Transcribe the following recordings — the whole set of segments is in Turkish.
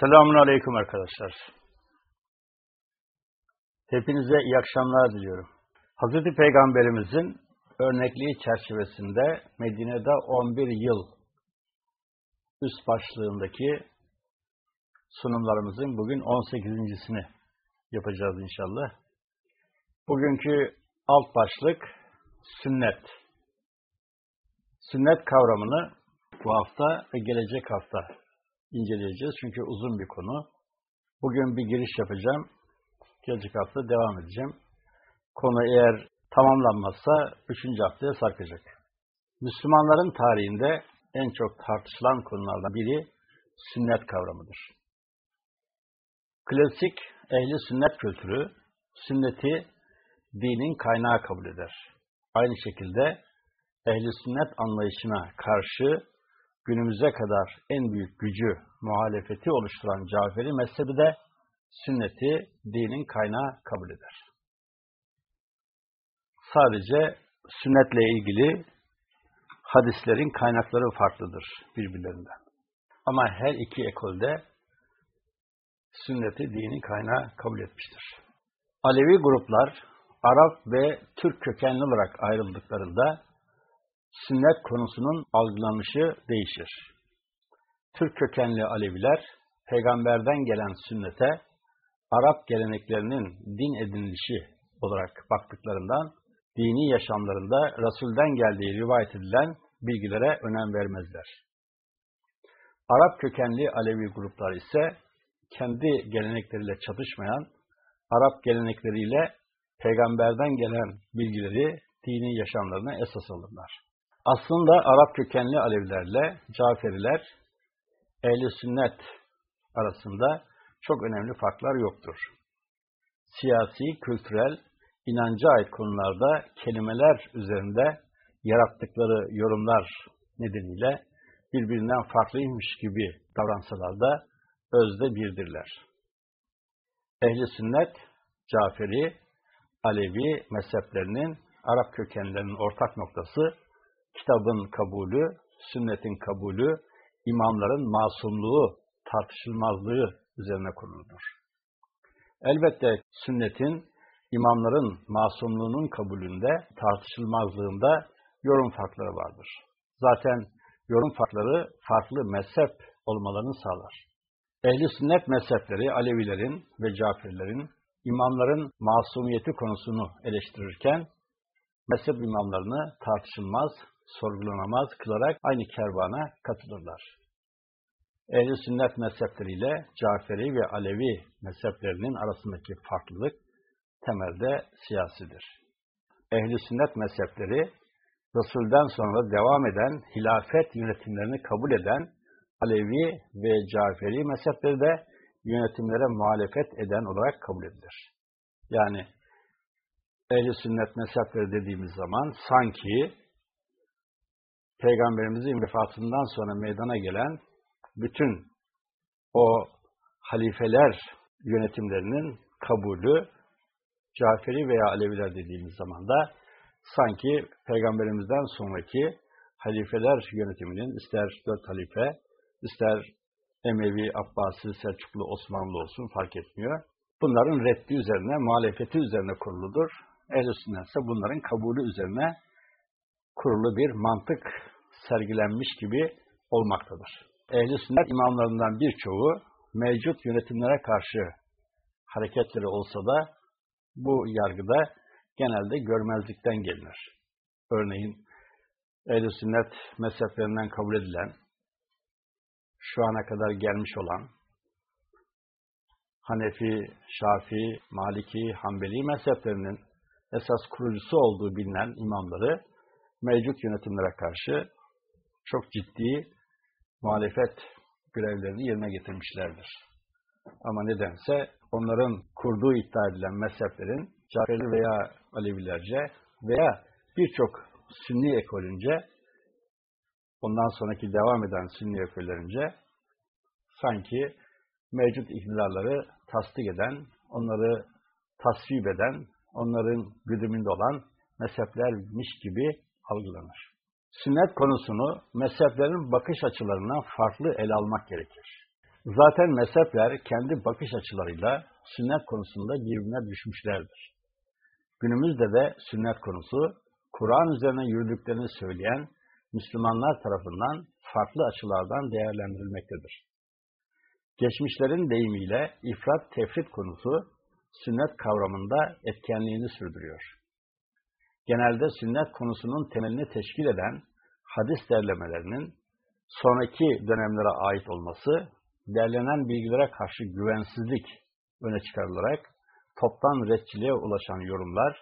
Selamun Aleyküm arkadaşlar. Hepinize iyi akşamlar diliyorum. Hazreti Peygamberimizin örnekliği çerçevesinde Medine'de 11 yıl üst başlığındaki sunumlarımızın bugün 18.sini yapacağız inşallah. Bugünkü alt başlık sünnet. Sünnet kavramını bu hafta ve gelecek hafta inceleyeceğiz. Çünkü uzun bir konu. Bugün bir giriş yapacağım. Gelecek hafta devam edeceğim. Konu eğer tamamlanmazsa üçüncü haftaya sarkacak. Müslümanların tarihinde en çok tartışılan konulardan biri sünnet kavramıdır. Klasik ehli sünnet kültürü sünneti dinin kaynağı kabul eder. Aynı şekilde ehli sünnet anlayışına karşı günümüze kadar en büyük gücü, muhalefeti oluşturan Caferi mezhebi de sünneti dinin kaynağı kabul eder. Sadece sünnetle ilgili hadislerin kaynakları farklıdır birbirlerinden. Ama her iki ekolde sünneti dinin kaynağı kabul etmiştir. Alevi gruplar Arap ve Türk kökenli olarak ayrıldıklarında sünnet konusunun algılanışı değişir. Türk kökenli Aleviler, peygamberden gelen sünnete, Arap geleneklerinin din edinilişi olarak baktıklarından, dini yaşamlarında Resul'den geldiği rivayet edilen bilgilere önem vermezler. Arap kökenli Alevi gruplar ise, kendi gelenekleriyle çatışmayan, Arap gelenekleriyle peygamberden gelen bilgileri dini yaşamlarına esas alırlar. Aslında Arap kökenli Alevilerle Caferiler, ehli sünnet arasında çok önemli farklar yoktur. Siyasi, kültürel, inanca ait konularda kelimeler üzerinde yarattıkları yorumlar nedeniyle birbirinden farklıymış gibi davransalar da özde birdirler. Ehli sünnet, Caferi, Alevi mezheplerinin Arap kökenlerinin ortak noktası kitabın kabulü, sünnetin kabulü, imamların masumluğu, tartışılmazlığı üzerine kuruludur. Elbette sünnetin, imamların masumluğunun kabulünde, tartışılmazlığında yorum farkları vardır. Zaten yorum farkları farklı mezhep olmalarını sağlar. Ehli sünnet mezhepleri Alevilerin ve Cafirlerin imamların masumiyeti konusunu eleştirirken mezhep imamlarını tartışılmaz, sorgulanamaz kılarak aynı kervana katılırlar. Ehl-i sünnet mezhepleriyle Caferi ve Alevi mezheplerinin arasındaki farklılık temelde siyasidir. Ehl-i sünnet mezhepleri Resul'den sonra devam eden hilafet yönetimlerini kabul eden Alevi ve Caferi mezhepleri de yönetimlere muhalefet eden olarak kabul edilir. Yani ehli sünnet mezhepleri dediğimiz zaman sanki Peygamberimizin vefatından sonra meydana gelen bütün o halifeler yönetimlerinin kabulü Caferi veya Aleviler dediğimiz zaman da sanki Peygamberimizden sonraki halifeler yönetiminin ister dört halife, ister Emevi, Abbasi, Selçuklu, Osmanlı olsun fark etmiyor. Bunların reddi üzerine, muhalefeti üzerine kuruludur. Ehl-i bunların kabulü üzerine kurulu bir mantık sergilenmiş gibi olmaktadır. Ehl-i sünnet imamlarından birçoğu mevcut yönetimlere karşı hareketleri olsa da bu yargıda genelde görmezlikten gelinir. Örneğin ehl-i sünnet mezheplerinden kabul edilen, şu ana kadar gelmiş olan Hanefi, Şafi, Maliki, Hanbeli mezheplerinin esas kurucusu olduğu bilinen imamları mevcut yönetimlere karşı çok ciddi muhalefet görevlerini yerine getirmişlerdir. Ama nedense onların kurduğu iddia edilen mezheplerin Caferi veya Alevilerce veya birçok Sünni ekolünce ondan sonraki devam eden Sünni ekollerince sanki mevcut iktidarları tasdik eden, onları tasvip eden, onların güdümünde olan mezheplermiş gibi algılanır. Sünnet konusunu mezheplerin bakış açılarından farklı ele almak gerekir. Zaten mezhepler kendi bakış açılarıyla sünnet konusunda birbirine düşmüşlerdir. Günümüzde de sünnet konusu, Kur'an üzerine yürüdüklerini söyleyen Müslümanlar tarafından farklı açılardan değerlendirilmektedir. Geçmişlerin deyimiyle ifrat tefrit konusu sünnet kavramında etkenliğini sürdürüyor. Genelde sünnet konusunun temelini teşkil eden hadis derlemelerinin sonraki dönemlere ait olması, derlenen bilgilere karşı güvensizlik öne çıkarılarak toptan retçiliğe ulaşan yorumlar,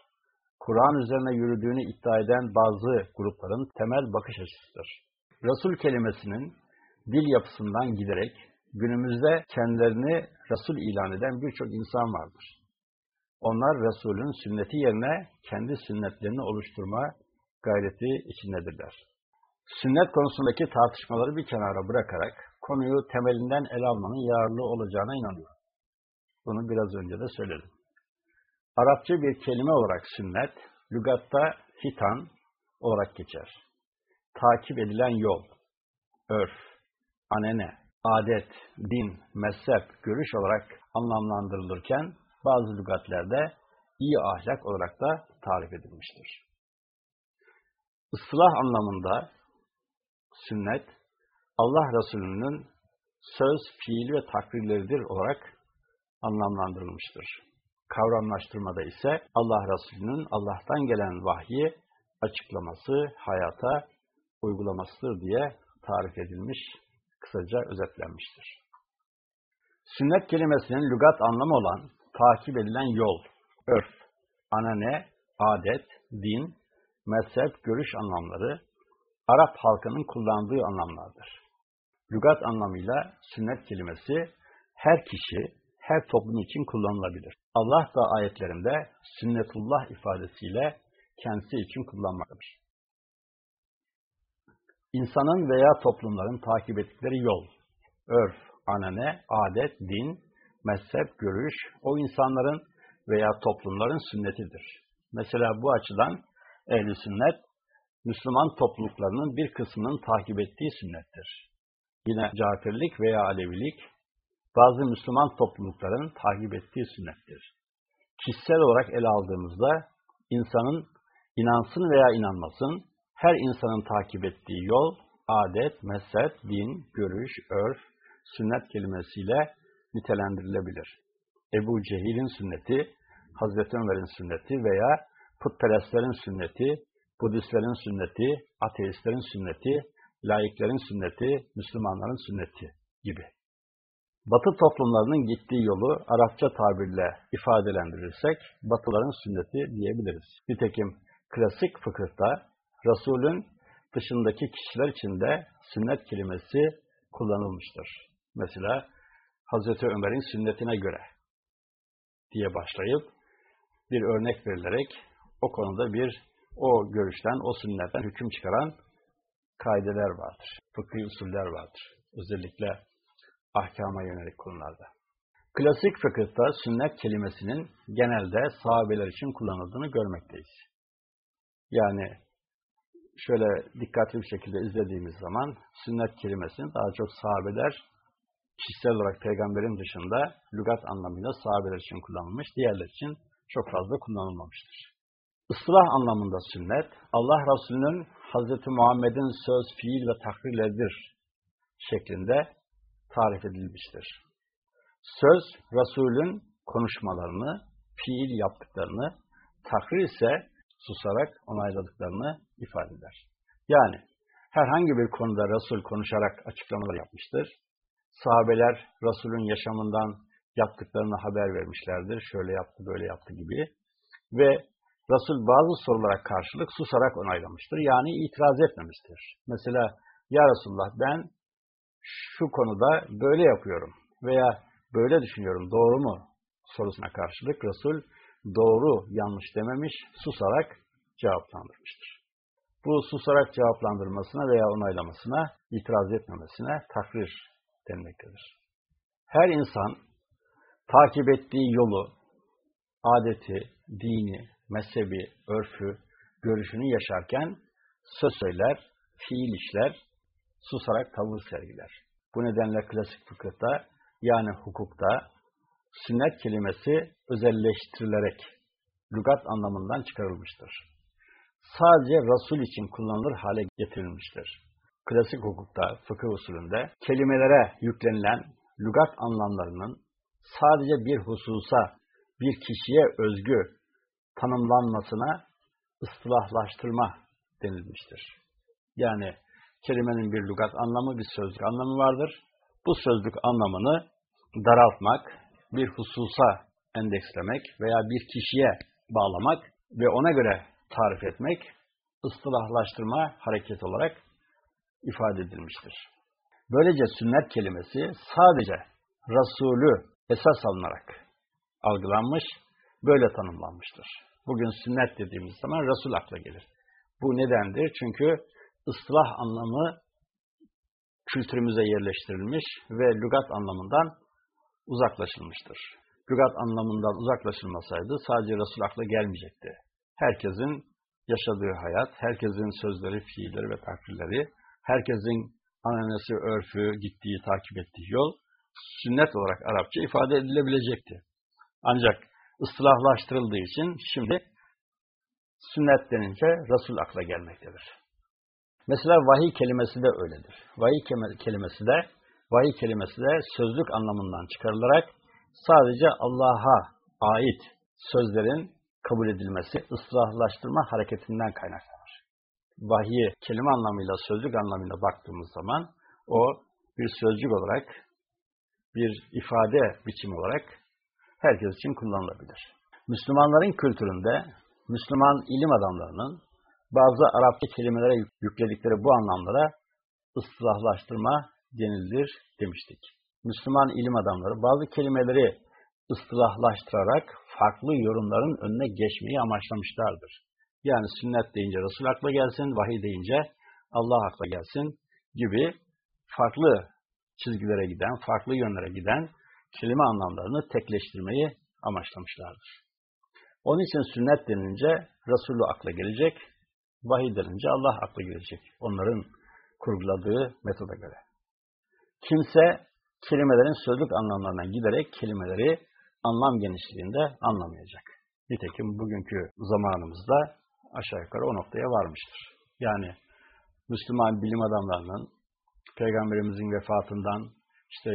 Kur'an üzerine yürüdüğünü iddia eden bazı grupların temel bakış açısıdır. Resul kelimesinin dil yapısından giderek günümüzde kendilerini Resul ilan eden birçok insan vardır. Onlar Resul'ün sünneti yerine kendi sünnetlerini oluşturma gayreti içindedirler. Sünnet konusundaki tartışmaları bir kenara bırakarak konuyu temelinden ele almanın yararlı olacağına inanıyorum. Bunu biraz önce de söyledim. Arapça bir kelime olarak sünnet, lügatta hitan olarak geçer. Takip edilen yol, örf, anene, adet, din, mezhep, görüş olarak anlamlandırılırken bazı lügatlerde iyi ahlak olarak da tarif edilmiştir. Islah anlamında sünnet, Allah Resulü'nün söz, fiil ve takrirleridir olarak anlamlandırılmıştır. Kavramlaştırmada ise Allah Resulü'nün Allah'tan gelen vahyi açıklaması, hayata uygulamasıdır diye tarif edilmiş, kısaca özetlenmiştir. Sünnet kelimesinin lügat anlamı olan takip edilen yol, örf, anane, adet, din, mezhep, görüş anlamları Arap halkının kullandığı anlamlardır. Lügat anlamıyla sünnet kelimesi her kişi, her toplum için kullanılabilir. Allah da ayetlerinde sünnetullah ifadesiyle kendisi için kullanmaktadır. İnsanın veya toplumların takip ettikleri yol, örf, anane, adet, din, mezhep, görüş, o insanların veya toplumların sünnetidir. Mesela bu açıdan ehli sünnet, Müslüman topluluklarının bir kısmının takip ettiği sünnettir. Yine Caferlik veya Alevilik, bazı Müslüman toplulukların takip ettiği sünnettir. Kişisel olarak ele aldığımızda, insanın inansın veya inanmasın, her insanın takip ettiği yol, adet, mezhep, din, görüş, örf, sünnet kelimesiyle nitelendirilebilir. Ebu Cehil'in sünneti, Hazreti Ömer'in sünneti veya putperestlerin sünneti, Budistlerin sünneti, ateistlerin sünneti, laiklerin sünneti, Müslümanların sünneti gibi. Batı toplumlarının gittiği yolu Arapça tabirle ifadelendirirsek, Batıların sünneti diyebiliriz. Nitekim klasik fıkıhta Resul'ün dışındaki kişiler için de sünnet kelimesi kullanılmıştır. Mesela Hazreti Ömer'in sünnetine göre diye başlayıp bir örnek verilerek o konuda bir o görüşten, o sünnetten hüküm çıkaran kaideler vardır. Fıkhi usuller vardır. Özellikle ahkama yönelik konularda. Klasik fıkıhta sünnet kelimesinin genelde sahabeler için kullanıldığını görmekteyiz. Yani şöyle dikkatli bir şekilde izlediğimiz zaman sünnet kelimesini daha çok sahabeler kişisel olarak peygamberin dışında lügat anlamıyla sahabeler için kullanılmış, diğerler için çok fazla kullanılmamıştır. Islah anlamında sünnet, Allah Resulü'nün Hz. Muhammed'in söz, fiil ve takrirleridir şeklinde tarif edilmiştir. Söz, Resul'ün konuşmalarını, fiil yaptıklarını, takrir ise susarak onayladıklarını ifade eder. Yani herhangi bir konuda Resul konuşarak açıklamalar yapmıştır. Sahabeler Resul'ün yaşamından yaptıklarını haber vermişlerdir. Şöyle yaptı, böyle yaptı gibi. Ve Resul bazı sorulara karşılık susarak onaylamıştır. Yani itiraz etmemiştir. Mesela Ya Resulullah ben şu konuda böyle yapıyorum veya böyle düşünüyorum doğru mu sorusuna karşılık Resul doğru yanlış dememiş susarak cevaplandırmıştır. Bu susarak cevaplandırmasına veya onaylamasına itiraz etmemesine takrir denmektedir. Her insan takip ettiği yolu, adeti, dini, mezhebi, örfü, görüşünü yaşarken söz söyler, fiil işler, susarak tavır sergiler. Bu nedenle klasik fıkıhta yani hukukta sünnet kelimesi özelleştirilerek lügat anlamından çıkarılmıştır. Sadece Resul için kullanılır hale getirilmiştir. Klasik hukukta, fıkıh usulünde kelimelere yüklenilen lügat anlamlarının sadece bir hususa, bir kişiye özgü tanımlanmasına ıslahlaştırma denilmiştir. Yani kelimenin bir lügat anlamı, bir sözlük anlamı vardır. Bu sözlük anlamını daraltmak, bir hususa endekslemek veya bir kişiye bağlamak ve ona göre tarif etmek ıslahlaştırma hareket olarak ifade edilmiştir. Böylece sünnet kelimesi sadece Resulü esas alınarak algılanmış, böyle tanımlanmıştır. Bugün sünnet dediğimiz zaman Resul akla gelir. Bu nedendir? Çünkü ıslah anlamı kültürümüze yerleştirilmiş ve lügat anlamından uzaklaşılmıştır. Lügat anlamından uzaklaşılmasaydı sadece Resul akla gelmeyecekti. Herkesin yaşadığı hayat, herkesin sözleri, fiilleri ve takdirleri, herkesin ananesi, örfü, gittiği, takip ettiği yol sünnet olarak Arapça ifade edilebilecekti. Ancak ıslahlaştırıldığı için şimdi sünnet denince Resul akla gelmektedir. Mesela vahiy kelimesi de öyledir. Vahiy kelimesi de vahiy kelimesi de sözlük anlamından çıkarılarak sadece Allah'a ait sözlerin kabul edilmesi, ıslahlaştırma hareketinden kaynaklanır. Vahiy kelime anlamıyla, sözlük anlamıyla baktığımız zaman o bir sözcük olarak, bir ifade biçimi olarak herkes için kullanılabilir. Müslümanların kültüründe Müslüman ilim adamlarının bazı Arapça kelimelere yükledikleri bu anlamlara ıslahlaştırma denilir demiştik. Müslüman ilim adamları bazı kelimeleri ıslahlaştırarak farklı yorumların önüne geçmeyi amaçlamışlardır. Yani sünnet deyince Resul akla gelsin, vahiy deyince Allah akla gelsin gibi farklı çizgilere giden, farklı yönlere giden kelime anlamlarını tekleştirmeyi amaçlamışlardır. Onun için sünnet denilince Resulü akla gelecek, vahiy denince Allah akla gelecek. Onların kurguladığı metoda göre. Kimse kelimelerin sözlük anlamlarına giderek kelimeleri anlam genişliğinde anlamayacak. Nitekim bugünkü zamanımızda aşağı yukarı o noktaya varmıştır. Yani Müslüman bilim adamlarının Peygamberimizin vefatından işte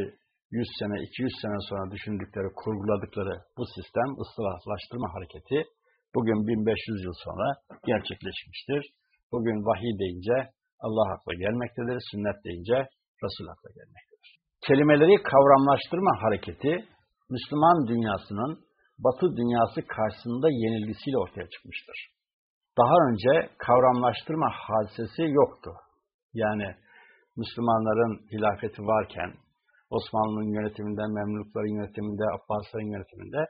100 sene, 200 sene sonra düşündükleri, kurguladıkları bu sistem, ıslahlaştırma hareketi bugün 1500 yıl sonra gerçekleşmiştir. Bugün vahiy deyince Allah akla gelmektedir, sünnet deyince Resul akla gelmektedir. Kelimeleri kavramlaştırma hareketi, Müslüman dünyasının Batı dünyası karşısında yenilgisiyle ortaya çıkmıştır. Daha önce kavramlaştırma hadisesi yoktu. Yani Müslümanların hilafeti varken, Osmanlı'nın yönetiminde, Memlukların yönetiminde, Abbasların yönetiminde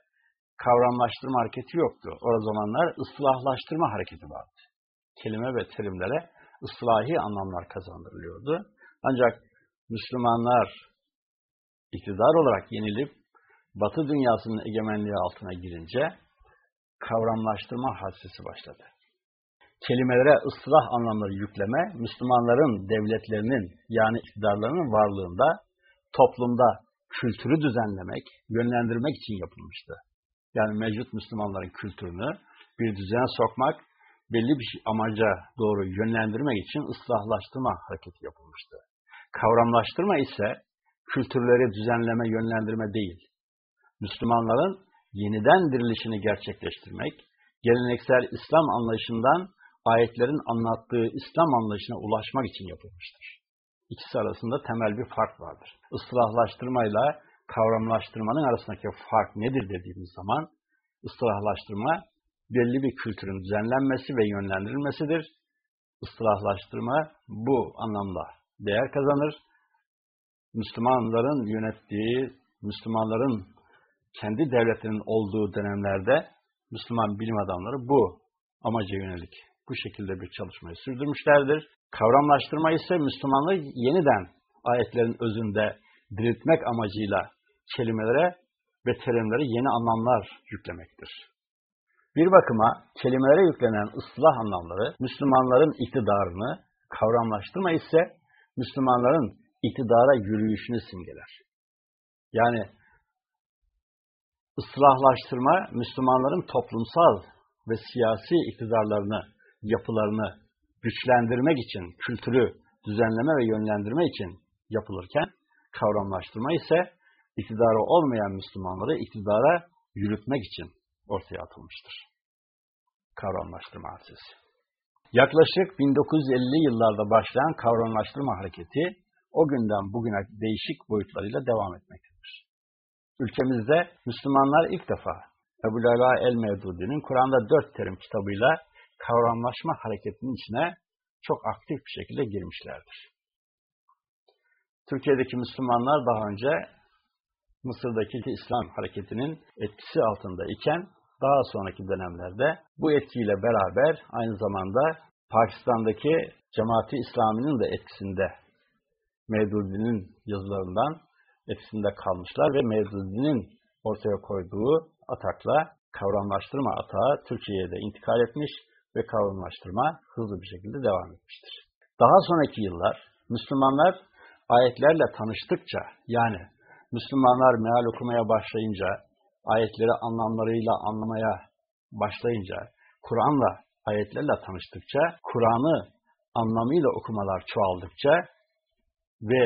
kavramlaştırma hareketi yoktu. O zamanlar ıslahlaştırma hareketi vardı. Kelime ve terimlere ıslahi anlamlar kazandırılıyordu. Ancak Müslümanlar iktidar olarak yenilip Batı dünyasının egemenliği altına girince kavramlaştırma hadisesi başladı. Kelimelere ıslah anlamları yükleme, Müslümanların devletlerinin yani iktidarlarının varlığında toplumda kültürü düzenlemek, yönlendirmek için yapılmıştı. Yani mevcut Müslümanların kültürünü bir düzene sokmak, belli bir amaca doğru yönlendirmek için ıslahlaştırma hareketi yapılmıştı. Kavramlaştırma ise kültürleri düzenleme, yönlendirme değil. Müslümanların yeniden dirilişini gerçekleştirmek, geleneksel İslam anlayışından ayetlerin anlattığı İslam anlayışına ulaşmak için yapılmıştır. İkisi arasında temel bir fark vardır. Islahlaştırmayla kavramlaştırmanın arasındaki fark nedir dediğimiz zaman, ıslahlaştırma belli bir kültürün düzenlenmesi ve yönlendirilmesidir. Islahlaştırma bu anlamda değer kazanır. Müslümanların yönettiği, Müslümanların kendi devletlerinin olduğu dönemlerde Müslüman bilim adamları bu amaca yönelik bu şekilde bir çalışmayı sürdürmüşlerdir. Kavramlaştırma ise Müslümanlığı yeniden ayetlerin özünde diriltmek amacıyla kelimelere ve terimlere yeni anlamlar yüklemektir. Bir bakıma kelimelere yüklenen ıslah anlamları Müslümanların iktidarını, kavramlaştırma ise Müslümanların iktidara yürüyüşünü simgeler. Yani ıslahlaştırma Müslümanların toplumsal ve siyasi iktidarlarını, yapılarını güçlendirmek için, kültürü düzenleme ve yönlendirme için yapılırken kavramlaştırma ise iktidarı olmayan Müslümanları iktidara yürütmek için ortaya atılmıştır. Kavramlaştırma hadisesi. Yaklaşık 1950'li yıllarda başlayan kavramlaştırma hareketi o günden bugüne değişik boyutlarıyla devam etmektedir. Ülkemizde Müslümanlar ilk defa Ebu Lala el-Mevdudi'nin Kur'an'da dört terim kitabıyla kavramlaşma hareketinin içine çok aktif bir şekilde girmişlerdir. Türkiye'deki Müslümanlar daha önce Mısır'daki İslam hareketinin etkisi altında iken daha sonraki dönemlerde bu etkiyle beraber aynı zamanda Pakistan'daki Cemaati İslami'nin de etkisinde Mevdudi'nin yazılarından etkisinde kalmışlar ve Mevdudi'nin ortaya koyduğu atakla kavramlaştırma atağı Türkiye'ye de intikal etmiş ve kavramlaştırma hızlı bir şekilde devam etmiştir. Daha sonraki yıllar Müslümanlar ayetlerle tanıştıkça yani Müslümanlar meal okumaya başlayınca, ayetleri anlamlarıyla anlamaya başlayınca, Kur'an'la ayetlerle tanıştıkça, Kur'an'ı anlamıyla okumalar çoğaldıkça ve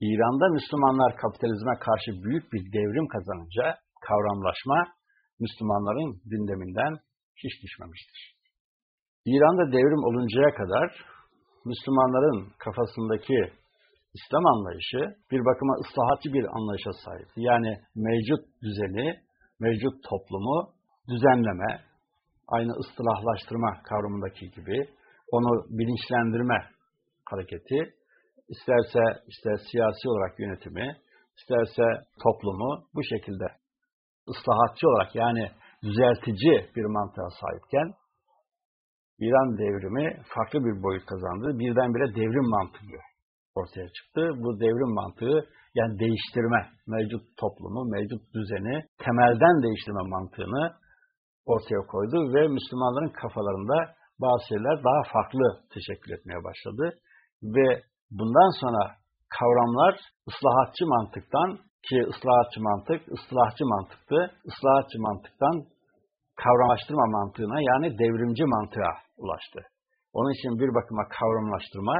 İran'da Müslümanlar kapitalizme karşı büyük bir devrim kazanınca kavramlaşma Müslümanların gündeminden hiç düşmemiştir. İran'da devrim oluncaya kadar Müslümanların kafasındaki İslam anlayışı bir bakıma ıslahatçı bir anlayışa sahip. Yani mevcut düzeni, mevcut toplumu düzenleme, aynı ıslahlaştırma kavramındaki gibi onu bilinçlendirme hareketi, isterse işte siyasi olarak yönetimi, isterse toplumu bu şekilde ıslahatçı olarak yani düzeltici bir mantığa sahipken İran devrimi farklı bir boyut kazandı. Birdenbire devrim mantığı ortaya çıktı. Bu devrim mantığı yani değiştirme, mevcut toplumu, mevcut düzeni temelden değiştirme mantığını ortaya koydu ve Müslümanların kafalarında bazı şeyler daha farklı teşekkür etmeye başladı. Ve bundan sonra kavramlar ıslahatçı mantıktan ki ıslahatçı mantık, ıslahçı mantıktı. ıslahatçı mantıktan kavramlaştırma mantığına yani devrimci mantığa ulaştı. Onun için bir bakıma kavramlaştırma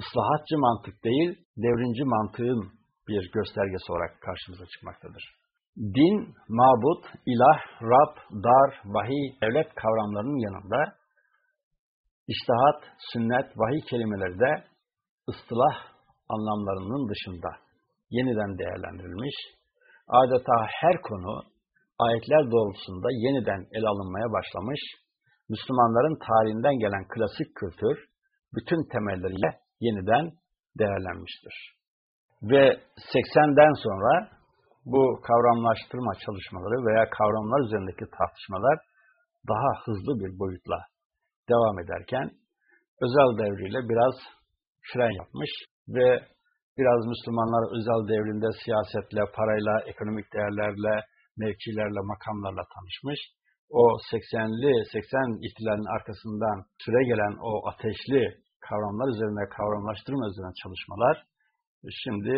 ıslahatçı mantık değil, devrimci mantığın bir göstergesi olarak karşımıza çıkmaktadır. Din, mabut, ilah, Rab, dar, vahiy, devlet kavramlarının yanında iştihat, sünnet, vahiy kelimeleri de ıstılah anlamlarının dışında yeniden değerlendirilmiş, adeta her konu ayetler doğrultusunda yeniden ele alınmaya başlamış, Müslümanların tarihinden gelen klasik kültür bütün temelleriyle yeniden değerlenmiştir. Ve 80'den sonra bu kavramlaştırma çalışmaları veya kavramlar üzerindeki tartışmalar daha hızlı bir boyutla devam ederken özel devriyle biraz fren yapmış ve biraz Müslümanlar özel devrinde siyasetle, parayla, ekonomik değerlerle, mevkilerle, makamlarla tanışmış. O 80'li, 80 ihtilalinin arkasından süre gelen o ateşli kavramlar üzerine, kavramlaştırma üzerine çalışmalar şimdi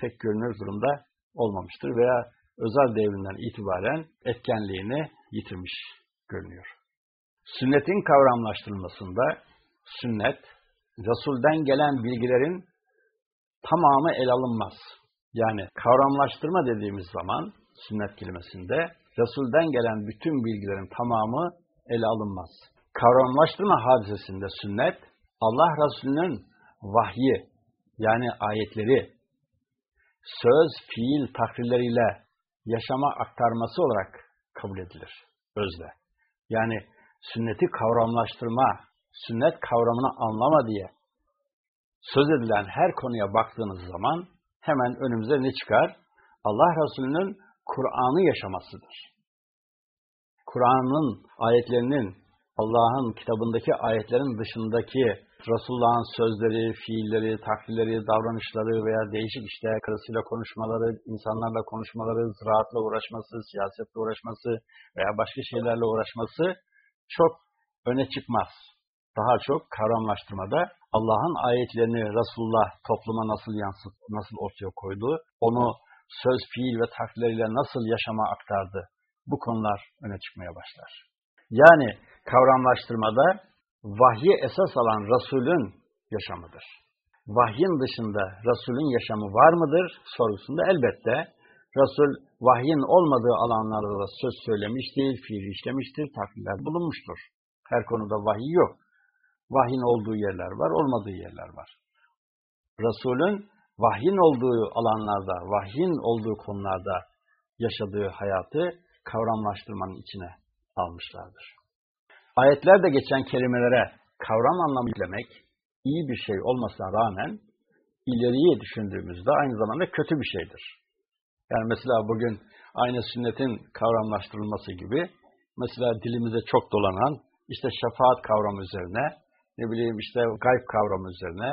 pek görünür durumda olmamıştır veya özel devrinden itibaren etkenliğini yitirmiş görünüyor. Sünnetin kavramlaştırılmasında sünnet, Resul'den gelen bilgilerin tamamı el alınmaz. Yani kavramlaştırma dediğimiz zaman sünnet kelimesinde Resul'den gelen bütün bilgilerin tamamı ele alınmaz. Kavramlaştırma hadisesinde sünnet, Allah Resulü'nün vahyi yani ayetleri söz, fiil takrirleriyle yaşama aktarması olarak kabul edilir özde. Yani sünneti kavramlaştırma, sünnet kavramını anlama diye söz edilen her konuya baktığınız zaman hemen önümüze ne çıkar? Allah Resulü'nün Kur'an'ı yaşamasıdır. Kur'an'ın ayetlerinin Allah'ın kitabındaki ayetlerin dışındaki Resulullah'ın sözleri, fiilleri, takdirleri, davranışları veya değişik işte karısıyla konuşmaları, insanlarla konuşmaları, ziraatla uğraşması, siyasetle uğraşması veya başka şeylerle uğraşması çok öne çıkmaz. Daha çok kavramlaştırmada Allah'ın ayetlerini Resulullah topluma nasıl yansıt, nasıl ortaya koydu, onu söz, fiil ve taklirleriyle nasıl yaşama aktardı? Bu konular öne çıkmaya başlar. Yani kavramlaştırmada vahyi esas alan Resul'ün yaşamıdır. Vahyin dışında Resul'ün yaşamı var mıdır sorusunda elbette Resul vahyin olmadığı alanlarda da söz söylemiştir, fiil işlemiştir, taklitler bulunmuştur. Her konuda vahiy yok. Vahyin olduğu yerler var, olmadığı yerler var. Resul'ün vahyin olduğu alanlarda, vahyin olduğu konularda yaşadığı hayatı kavramlaştırmanın içine almışlardır. Ayetlerde geçen kelimelere kavram anlamı yüklemek iyi bir şey olmasına rağmen ileriye düşündüğümüzde aynı zamanda kötü bir şeydir. Yani mesela bugün aynı sünnetin kavramlaştırılması gibi mesela dilimize çok dolanan işte şefaat kavramı üzerine ne bileyim işte gayb kavramı üzerine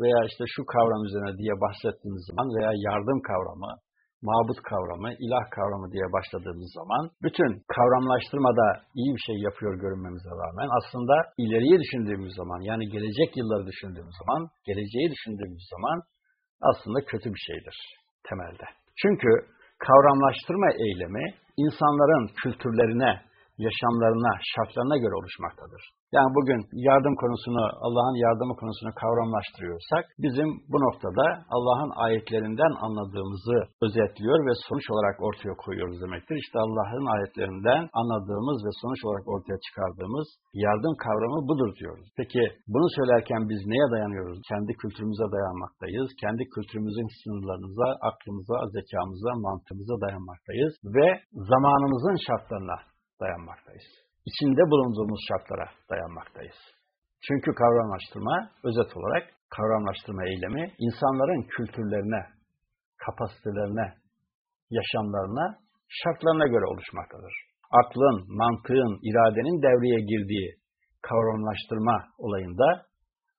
veya işte şu kavram üzerine diye bahsettiğimiz zaman veya yardım kavramı, mabut kavramı, ilah kavramı diye başladığımız zaman bütün kavramlaştırmada iyi bir şey yapıyor görünmemize rağmen aslında ileriye düşündüğümüz zaman yani gelecek yılları düşündüğümüz zaman, geleceği düşündüğümüz zaman aslında kötü bir şeydir temelde. Çünkü kavramlaştırma eylemi insanların kültürlerine, yaşamlarına, şartlarına göre oluşmaktadır. Yani bugün yardım konusunu, Allah'ın yardımı konusunu kavramlaştırıyorsak, bizim bu noktada Allah'ın ayetlerinden anladığımızı özetliyor ve sonuç olarak ortaya koyuyoruz demektir. İşte Allah'ın ayetlerinden anladığımız ve sonuç olarak ortaya çıkardığımız yardım kavramı budur diyoruz. Peki bunu söylerken biz neye dayanıyoruz? Kendi kültürümüze dayanmaktayız. Kendi kültürümüzün sınırlarımıza, aklımıza, zekamıza, mantığımıza dayanmaktayız ve zamanımızın şartlarına dayanmaktayız. İçinde bulunduğumuz şartlara dayanmaktayız. Çünkü kavramlaştırma, özet olarak kavramlaştırma eylemi insanların kültürlerine, kapasitelerine, yaşamlarına, şartlarına göre oluşmaktadır. Aklın, mantığın, iradenin devreye girdiği kavramlaştırma olayında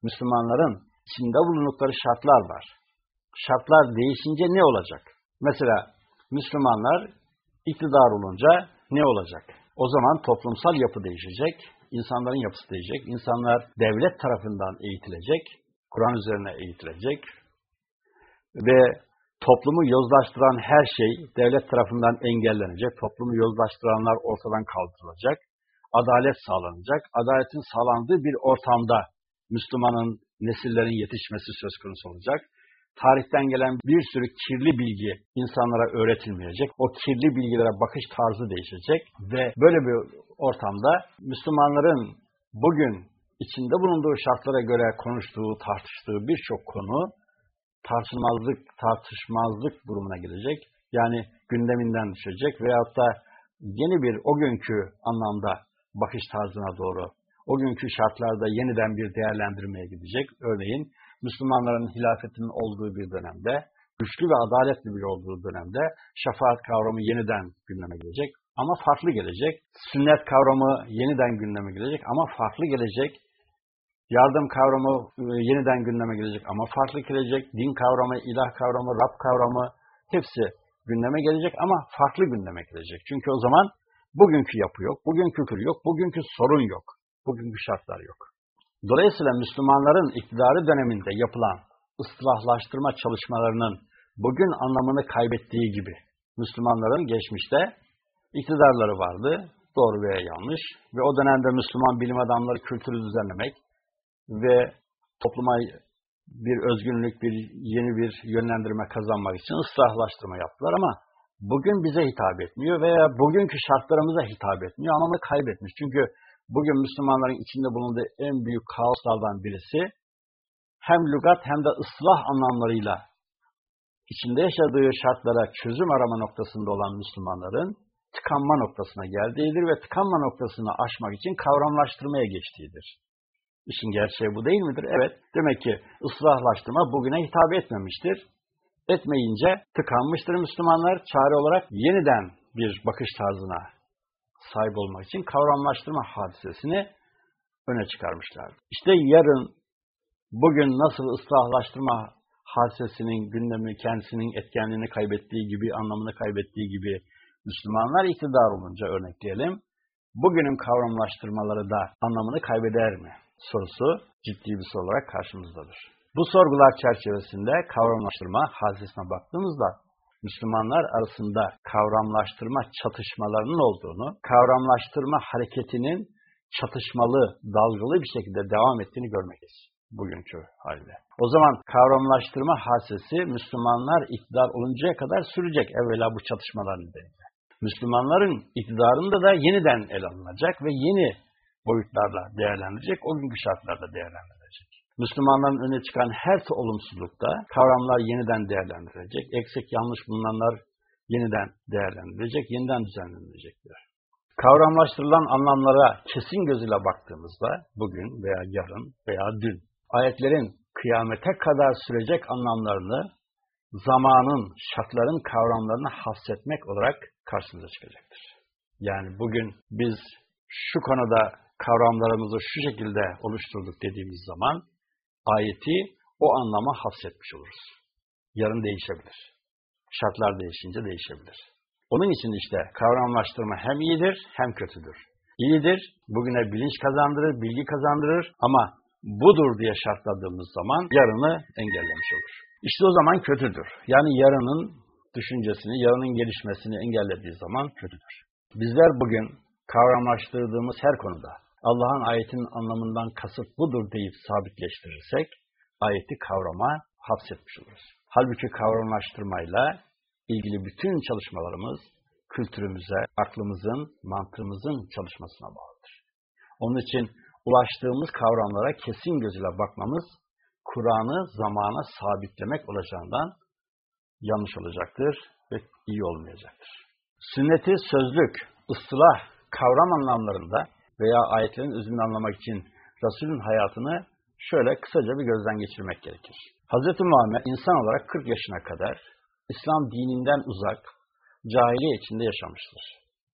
Müslümanların içinde bulundukları şartlar var. Şartlar değişince ne olacak? Mesela Müslümanlar iktidar olunca ne olacak? O zaman toplumsal yapı değişecek, insanların yapısı değişecek, insanlar devlet tarafından eğitilecek, Kur'an üzerine eğitilecek ve toplumu yozlaştıran her şey devlet tarafından engellenecek, toplumu yozlaştıranlar ortadan kaldırılacak, adalet sağlanacak, adaletin sağlandığı bir ortamda Müslümanın nesillerin yetişmesi söz konusu olacak tarihten gelen bir sürü kirli bilgi insanlara öğretilmeyecek. O kirli bilgilere bakış tarzı değişecek ve böyle bir ortamda Müslümanların bugün içinde bulunduğu şartlara göre konuştuğu, tartıştığı birçok konu tartışmazlık, tartışmazlık durumuna gelecek. Yani gündeminden düşecek veyahut da yeni bir o günkü anlamda bakış tarzına doğru, o günkü şartlarda yeniden bir değerlendirmeye gidecek. Örneğin Müslümanların hilafetinin olduğu bir dönemde, güçlü ve adaletli bir olduğu dönemde şefaat kavramı yeniden gündeme gelecek ama farklı gelecek. Sünnet kavramı yeniden gündeme gelecek ama farklı gelecek. Yardım kavramı e, yeniden gündeme gelecek ama farklı gelecek. Din kavramı, ilah kavramı, Rab kavramı hepsi gündeme gelecek ama farklı gündeme gelecek. Çünkü o zaman bugünkü yapı yok, bugünkü kültür yok, bugünkü sorun yok, bugünkü şartlar yok. Dolayısıyla Müslümanların iktidarı döneminde yapılan ıslahlaştırma çalışmalarının bugün anlamını kaybettiği gibi Müslümanların geçmişte iktidarları vardı, doğru veya yanlış ve o dönemde Müslüman bilim adamları kültürü düzenlemek ve topluma bir özgünlük, bir yeni bir yönlendirme kazanmak için ıslahlaştırma yaptılar ama bugün bize hitap etmiyor veya bugünkü şartlarımıza hitap etmiyor, anlamını kaybetmiş. Çünkü bugün Müslümanların içinde bulunduğu en büyük kaoslardan birisi hem lügat hem de ıslah anlamlarıyla içinde yaşadığı şartlara çözüm arama noktasında olan Müslümanların tıkanma noktasına geldiğidir ve tıkanma noktasını aşmak için kavramlaştırmaya geçtiğidir. İşin gerçeği bu değil midir? Evet. Demek ki ıslahlaştırma bugüne hitap etmemiştir. Etmeyince tıkanmıştır Müslümanlar. Çare olarak yeniden bir bakış tarzına sahip olmak için kavramlaştırma hadisesini öne çıkarmışlar. İşte yarın bugün nasıl ıslahlaştırma hadisesinin gündemi kendisinin etkenliğini kaybettiği gibi, anlamını kaybettiği gibi Müslümanlar iktidar olunca örnekleyelim. Bugünün kavramlaştırmaları da anlamını kaybeder mi? Sorusu ciddi bir soru olarak karşımızdadır. Bu sorgular çerçevesinde kavramlaştırma hadisesine baktığımızda Müslümanlar arasında kavramlaştırma çatışmalarının olduğunu, kavramlaştırma hareketinin çatışmalı, dalgalı bir şekilde devam ettiğini görmekteyiz bugünkü haliyle. O zaman kavramlaştırma hasesi Müslümanlar iktidar oluncaya kadar sürecek evvela bu çatışmalar nedeniyle. Müslümanların iktidarında da yeniden ele alınacak ve yeni boyutlarla değerlendirecek, o günkü şartlarda değerlendirilecek. Müslümanların öne çıkan her olumsuzlukta kavramlar yeniden değerlendirilecek, eksik yanlış bulunanlar yeniden değerlendirilecek, yeniden düzenlenilecektir. Kavramlaştırılan anlamlara kesin gözüyle baktığımızda bugün veya yarın veya dün ayetlerin kıyamete kadar sürecek anlamlarını zamanın, şartların kavramlarını hafsetmek olarak karşımıza çıkacaktır. Yani bugün biz şu konuda kavramlarımızı şu şekilde oluşturduk dediğimiz zaman ayeti o anlama hafsetmiş oluruz. Yarın değişebilir. Şartlar değişince değişebilir. Onun için işte kavramlaştırma hem iyidir hem kötüdür. İyidir, bugüne bilinç kazandırır, bilgi kazandırır ama budur diye şartladığımız zaman yarını engellemiş olur. İşte o zaman kötüdür. Yani yarının düşüncesini, yarının gelişmesini engellediği zaman kötüdür. Bizler bugün kavramlaştırdığımız her konuda Allah'ın ayetinin anlamından kasıt budur deyip sabitleştirirsek, ayeti kavrama hapsetmiş oluruz. Halbuki kavramlaştırmayla ilgili bütün çalışmalarımız kültürümüze, aklımızın, mantığımızın çalışmasına bağlıdır. Onun için ulaştığımız kavramlara kesin gözüyle bakmamız, Kur'an'ı zamana sabitlemek olacağından yanlış olacaktır ve iyi olmayacaktır. Sünneti sözlük, ıslah, kavram anlamlarında veya ayetlerin özünü anlamak için Resul'ün hayatını şöyle kısaca bir gözden geçirmek gerekir. Hz. Muhammed insan olarak 40 yaşına kadar İslam dininden uzak, cahiliye içinde yaşamıştır.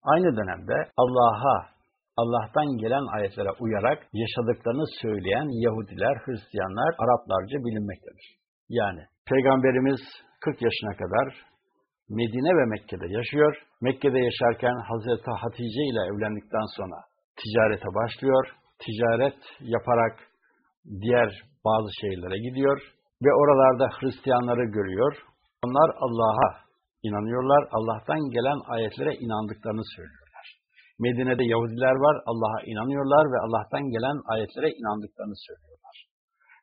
Aynı dönemde Allah'a, Allah'tan gelen ayetlere uyarak yaşadıklarını söyleyen Yahudiler, Hristiyanlar, Araplarca bilinmektedir. Yani Peygamberimiz 40 yaşına kadar Medine ve Mekke'de yaşıyor. Mekke'de yaşarken Hazreti Hatice ile evlendikten sonra ticarete başlıyor. Ticaret yaparak diğer bazı şehirlere gidiyor ve oralarda Hristiyanları görüyor. Onlar Allah'a inanıyorlar. Allah'tan gelen ayetlere inandıklarını söylüyorlar. Medine'de Yahudiler var. Allah'a inanıyorlar ve Allah'tan gelen ayetlere inandıklarını söylüyorlar.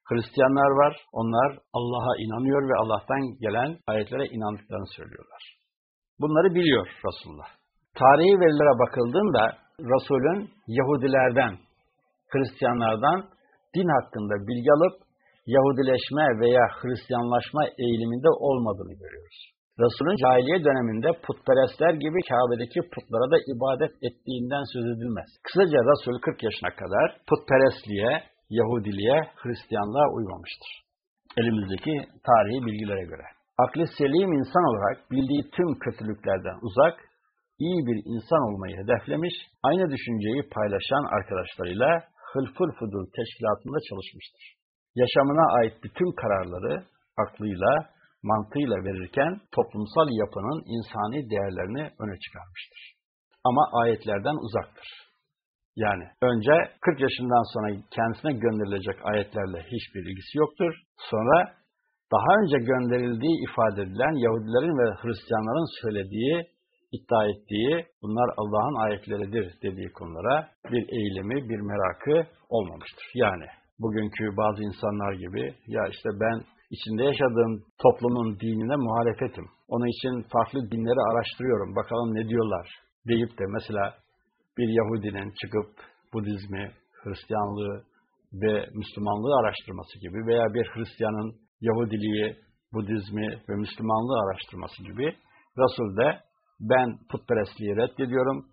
Hristiyanlar var. Onlar Allah'a inanıyor ve Allah'tan gelen ayetlere inandıklarını söylüyorlar. Bunları biliyor Resulullah. Tarihi verilere bakıldığında Resul'ün Yahudilerden, Hristiyanlardan din hakkında bilgi alıp Yahudileşme veya Hristiyanlaşma eğiliminde olmadığını görüyoruz. Resul'ün cahiliye döneminde putperestler gibi Kabe'deki putlara da ibadet ettiğinden söz edilmez. Kısaca Resul 40 yaşına kadar putperestliğe, Yahudiliğe, Hristiyanlığa uymamıştır. Elimizdeki tarihi bilgilere göre. Akli selim insan olarak bildiği tüm kötülüklerden uzak, iyi bir insan olmayı hedeflemiş, aynı düşünceyi paylaşan arkadaşlarıyla Hılful Fudur teşkilatında çalışmıştır. Yaşamına ait bütün kararları aklıyla, mantığıyla verirken toplumsal yapının insani değerlerini öne çıkarmıştır. Ama ayetlerden uzaktır. Yani önce 40 yaşından sonra kendisine gönderilecek ayetlerle hiçbir ilgisi yoktur. Sonra daha önce gönderildiği ifade edilen Yahudilerin ve Hristiyanların söylediği, iddia ettiği, bunlar Allah'ın ayetleridir dediği konulara bir eğilimi, bir merakı olmamıştır. Yani bugünkü bazı insanlar gibi ya işte ben içinde yaşadığım toplumun dinine muhalefetim. Onun için farklı dinleri araştırıyorum. Bakalım ne diyorlar deyip de mesela bir Yahudinin çıkıp Budizmi, Hristiyanlığı ve Müslümanlığı araştırması gibi veya bir Hristiyanın Yahudiliği, Budizmi ve Müslümanlığı araştırması gibi Resul de ben putperestliği reddediyorum.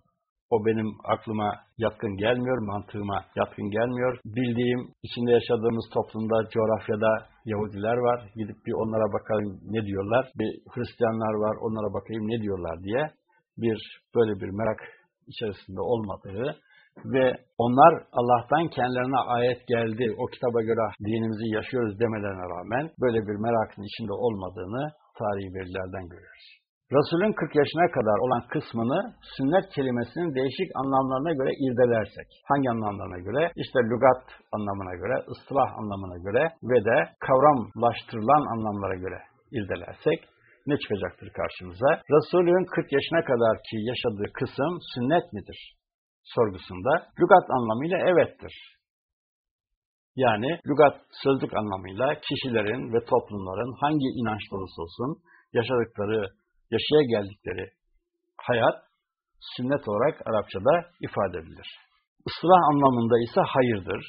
O benim aklıma yatkın gelmiyor, mantığıma yatkın gelmiyor. Bildiğim, içinde yaşadığımız toplumda, coğrafyada Yahudiler var. Gidip bir onlara bakalım ne diyorlar. Bir Hristiyanlar var, onlara bakayım ne diyorlar diye bir böyle bir merak içerisinde olmadığı ve onlar Allah'tan kendilerine ayet geldi, o kitaba göre dinimizi yaşıyoruz demelerine rağmen böyle bir merakın içinde olmadığını tarihi verilerden görüyoruz. Resulün 40 yaşına kadar olan kısmını sünnet kelimesinin değişik anlamlarına göre irdelersek, hangi anlamlarına göre? İşte lügat anlamına göre, ıslah anlamına göre ve de kavramlaştırılan anlamlara göre irdelersek, ne çıkacaktır karşımıza? Resulün 40 yaşına kadar ki yaşadığı kısım sünnet midir? Sorgusunda lügat anlamıyla evettir. Yani lügat sözlük anlamıyla kişilerin ve toplumların hangi olursa olsun yaşadıkları, yaşaya geldikleri hayat sünnet olarak Arapçada ifade edilir. Islah anlamında ise hayırdır.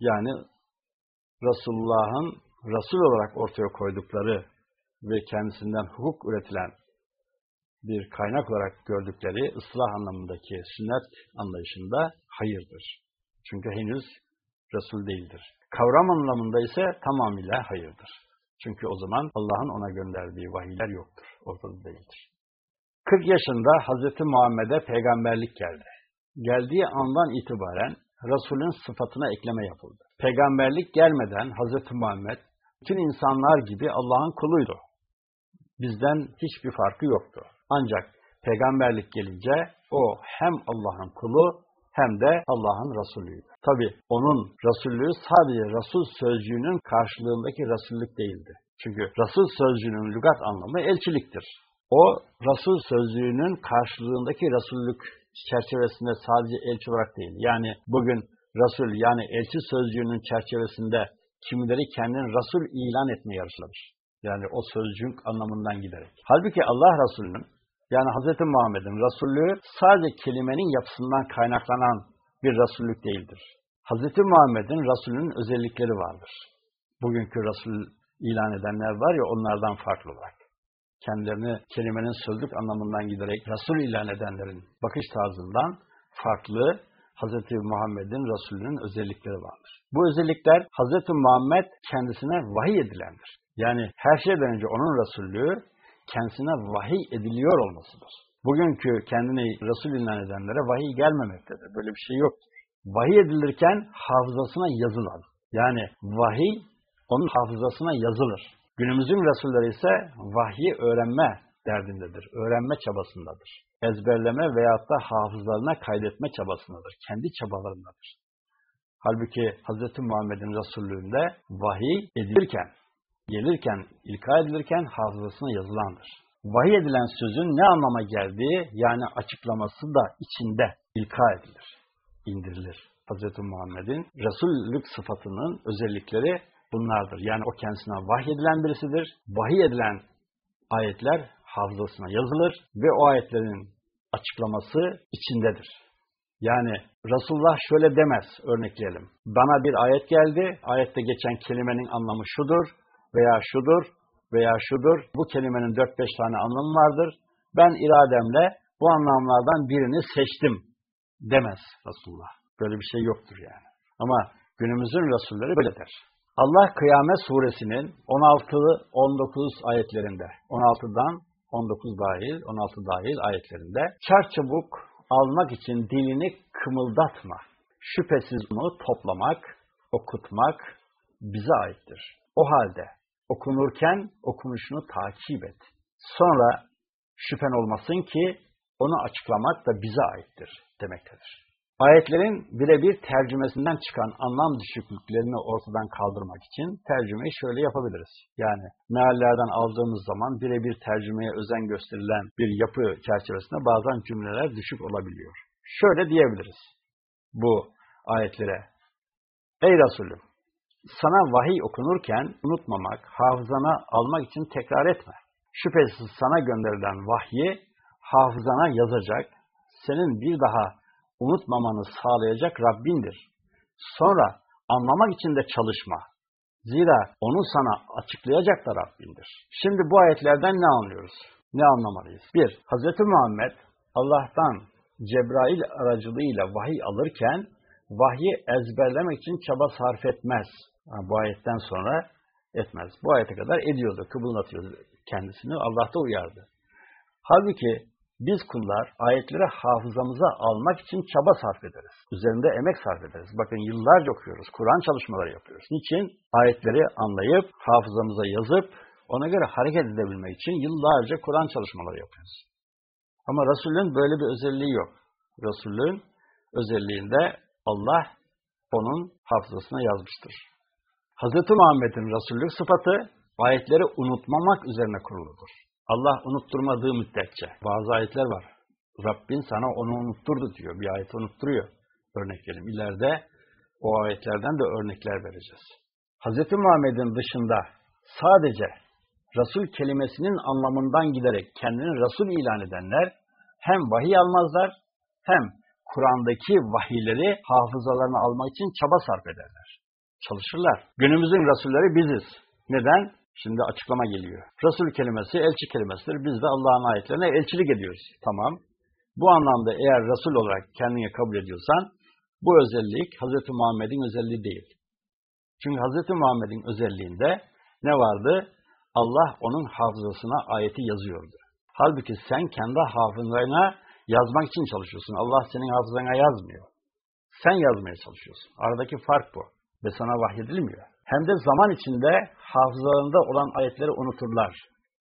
Yani Resulullah'ın Resul olarak ortaya koydukları ve kendisinden hukuk üretilen bir kaynak olarak gördükleri ıslah anlamındaki sünnet anlayışında hayırdır. Çünkü henüz Resul değildir. Kavram anlamında ise tamamıyla hayırdır. Çünkü o zaman Allah'ın ona gönderdiği vahiyler yoktur, ortada değildir. 40 yaşında Hazreti Muhammed'e peygamberlik geldi. Geldiği andan itibaren Resul'ün sıfatına ekleme yapıldı. Peygamberlik gelmeden Hazreti Muhammed bütün insanlar gibi Allah'ın kuluydu. Bizden hiçbir farkı yoktu. Ancak peygamberlik gelince o hem Allah'ın kulu hem de Allah'ın Resulüydü. Tabi onun Resullüğü sadece Resul sözcüğünün karşılığındaki Resullük değildi. Çünkü Resul sözcüğünün lügat anlamı elçiliktir. O Resul sözcüğünün karşılığındaki Resullük çerçevesinde sadece elçi olarak değil. Yani bugün Resul yani elçi sözcüğünün çerçevesinde kimileri kendini Resul ilan etmeye yarışlamış. Yani o sözcük anlamından giderek. Halbuki Allah Resulü'nün yani Hz. Muhammed'in Resullüğü sadece kelimenin yapısından kaynaklanan bir Resullük değildir. Hz. Muhammed'in Resulünün özellikleri vardır. Bugünkü Resul ilan edenler var ya onlardan farklı olarak. Kendilerini kelimenin sözlük anlamından giderek Resul ilan edenlerin bakış tarzından farklı Hz. Muhammed'in Resulünün özellikleri vardır. Bu özellikler Hz. Muhammed kendisine vahiy edilendir. Yani her şeyden önce onun Resullüğü kendisine vahiy ediliyor olmasıdır. Bugünkü kendini Resul ilan edenlere vahiy gelmemektedir. Böyle bir şey yoktur. Vahiy edilirken hafızasına yazılan. Yani vahiy onun hafızasına yazılır. Günümüzün Resulleri ise vahyi öğrenme derdindedir. Öğrenme çabasındadır. Ezberleme veyahut da hafızlarına kaydetme çabasındadır. Kendi çabalarındadır. Halbuki Hz. Muhammed'in Resullüğünde vahiy edilirken, gelirken, ilka edilirken hafızasına yazılandır. Vahiy edilen sözün ne anlama geldiği yani açıklaması da içinde ilka edilir, indirilir. Hz. Muhammed'in Resullük sıfatının özellikleri bunlardır. Yani o kendisine vahiy edilen birisidir. Vahiy edilen ayetler hafızasına yazılır ve o ayetlerin açıklaması içindedir. Yani Resulullah şöyle demez, örnekleyelim. Bana bir ayet geldi, ayette geçen kelimenin anlamı şudur veya şudur veya şudur. Bu kelimenin 4-5 tane anlamı vardır. Ben irademle bu anlamlardan birini seçtim demez Resulullah. Böyle bir şey yoktur yani. Ama günümüzün Resulleri böyle der. Allah Kıyamet Suresinin 16-19 ayetlerinde, 16'dan 19 dahil, 16 dahil ayetlerinde çarçabuk almak için dilini kımıldatma. Şüphesiz onu toplamak, okutmak bize aittir. O halde okunurken okunuşunu takip et. Sonra şüphen olmasın ki onu açıklamak da bize aittir demektedir. Ayetlerin birebir tercümesinden çıkan anlam düşüklüklerini ortadan kaldırmak için tercümeyi şöyle yapabiliriz. Yani meallerden aldığımız zaman birebir tercümeye özen gösterilen bir yapı çerçevesinde bazen cümleler düşük olabiliyor. Şöyle diyebiliriz bu ayetlere. Ey Resulüm! Sana vahiy okunurken unutmamak, hafızana almak için tekrar etme. Şüphesiz sana gönderilen vahyi hafızana yazacak, senin bir daha unutmamanı sağlayacak Rabbindir. Sonra anlamak için de çalışma. Zira onu sana açıklayacak da Rabbindir. Şimdi bu ayetlerden ne anlıyoruz? Ne anlamalıyız? Bir, Hz. Muhammed Allah'tan Cebrail aracılığıyla vahiy alırken vahyi ezberlemek için çaba sarf etmez. Yani bu ayetten sonra etmez. Bu ayete kadar ediyordu, kıbıldatıyordu kendisini. Allah da uyardı. Halbuki biz kullar ayetleri hafızamıza almak için çaba sarf ederiz. Üzerinde emek sarf ederiz. Bakın yıllarca okuyoruz. Kur'an çalışmaları yapıyoruz. Niçin? Ayetleri anlayıp, hafızamıza yazıp, ona göre hareket edebilmek için yıllarca Kur'an çalışmaları yapıyoruz. Ama Resul'ün böyle bir özelliği yok. Resul'ün özelliğinde Allah onun hafızasına yazmıştır. Hz. Muhammed'in Resullük sıfatı ayetleri unutmamak üzerine kuruludur. Allah unutturmadığı müddetçe. Bazı ayetler var. Rabbin sana onu unutturdu diyor. Bir ayet unutturuyor. Örnek verelim. İleride o ayetlerden de örnekler vereceğiz. Hz. Muhammed'in dışında sadece Resul kelimesinin anlamından giderek kendini Resul ilan edenler hem vahiy almazlar hem Kur'an'daki vahiyleri hafızalarına almak için çaba sarf ederler. Çalışırlar. Günümüzün Resulleri biziz. Neden? Şimdi açıklama geliyor. Resul kelimesi elçi kelimesidir. Biz de Allah'ın ayetlerine elçilik ediyoruz. Tamam. Bu anlamda eğer Resul olarak kendini kabul ediyorsan bu özellik Hz. Muhammed'in özelliği değil. Çünkü Hz. Muhammed'in özelliğinde ne vardı? Allah onun hafızasına ayeti yazıyordu. Halbuki sen kendi hafızana yazmak için çalışıyorsun. Allah senin hafızana yazmıyor. Sen yazmaya çalışıyorsun. Aradaki fark bu. Ve sana vahyedilmiyor. Hem de zaman içinde hafızalarında olan ayetleri unuturlar.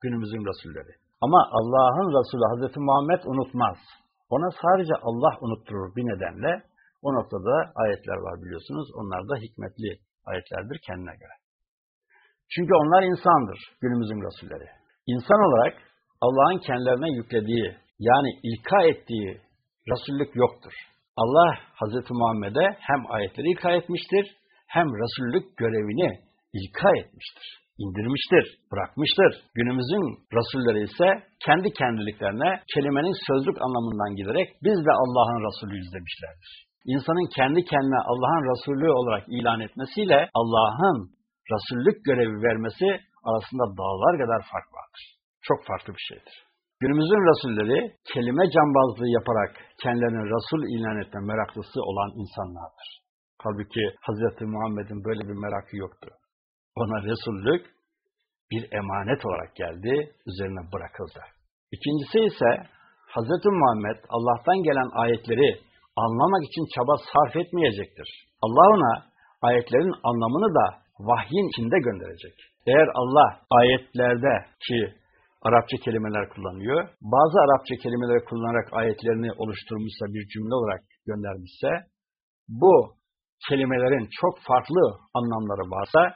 Günümüzün Resulleri. Ama Allah'ın Resulü Hz. Muhammed unutmaz. Ona sadece Allah unutturur bir nedenle. O noktada ayetler var biliyorsunuz. Onlar da hikmetli ayetlerdir kendine göre. Çünkü onlar insandır, günümüzün Resulleri. İnsan olarak Allah'ın kendilerine yüklediği, yani ilka ettiği Resullük yoktur. Allah Hz. Muhammed'e hem ayetleri ilka etmiştir, hem Resullük görevini ilka etmiştir, indirmiştir, bırakmıştır. Günümüzün Resulleri ise kendi kendiliklerine kelimenin sözlük anlamından giderek biz de Allah'ın Resulüyüz demişlerdir. İnsanın kendi kendine Allah'ın Resulü olarak ilan etmesiyle Allah'ın Resullük görevi vermesi arasında dağlar kadar fark vardır. Çok farklı bir şeydir. Günümüzün Resulleri kelime cambazlığı yaparak kendilerini Resul ilan etme meraklısı olan insanlardır. Halbuki Hz. Muhammed'in böyle bir merakı yoktu. Ona Resullük bir emanet olarak geldi, üzerine bırakıldı. İkincisi ise Hz. Muhammed Allah'tan gelen ayetleri anlamak için çaba sarf etmeyecektir. Allah ona ayetlerin anlamını da vahyin içinde gönderecek. Eğer Allah ayetlerde ki Arapça kelimeler kullanıyor, bazı Arapça kelimeleri kullanarak ayetlerini oluşturmuşsa bir cümle olarak göndermişse, bu kelimelerin çok farklı anlamları varsa,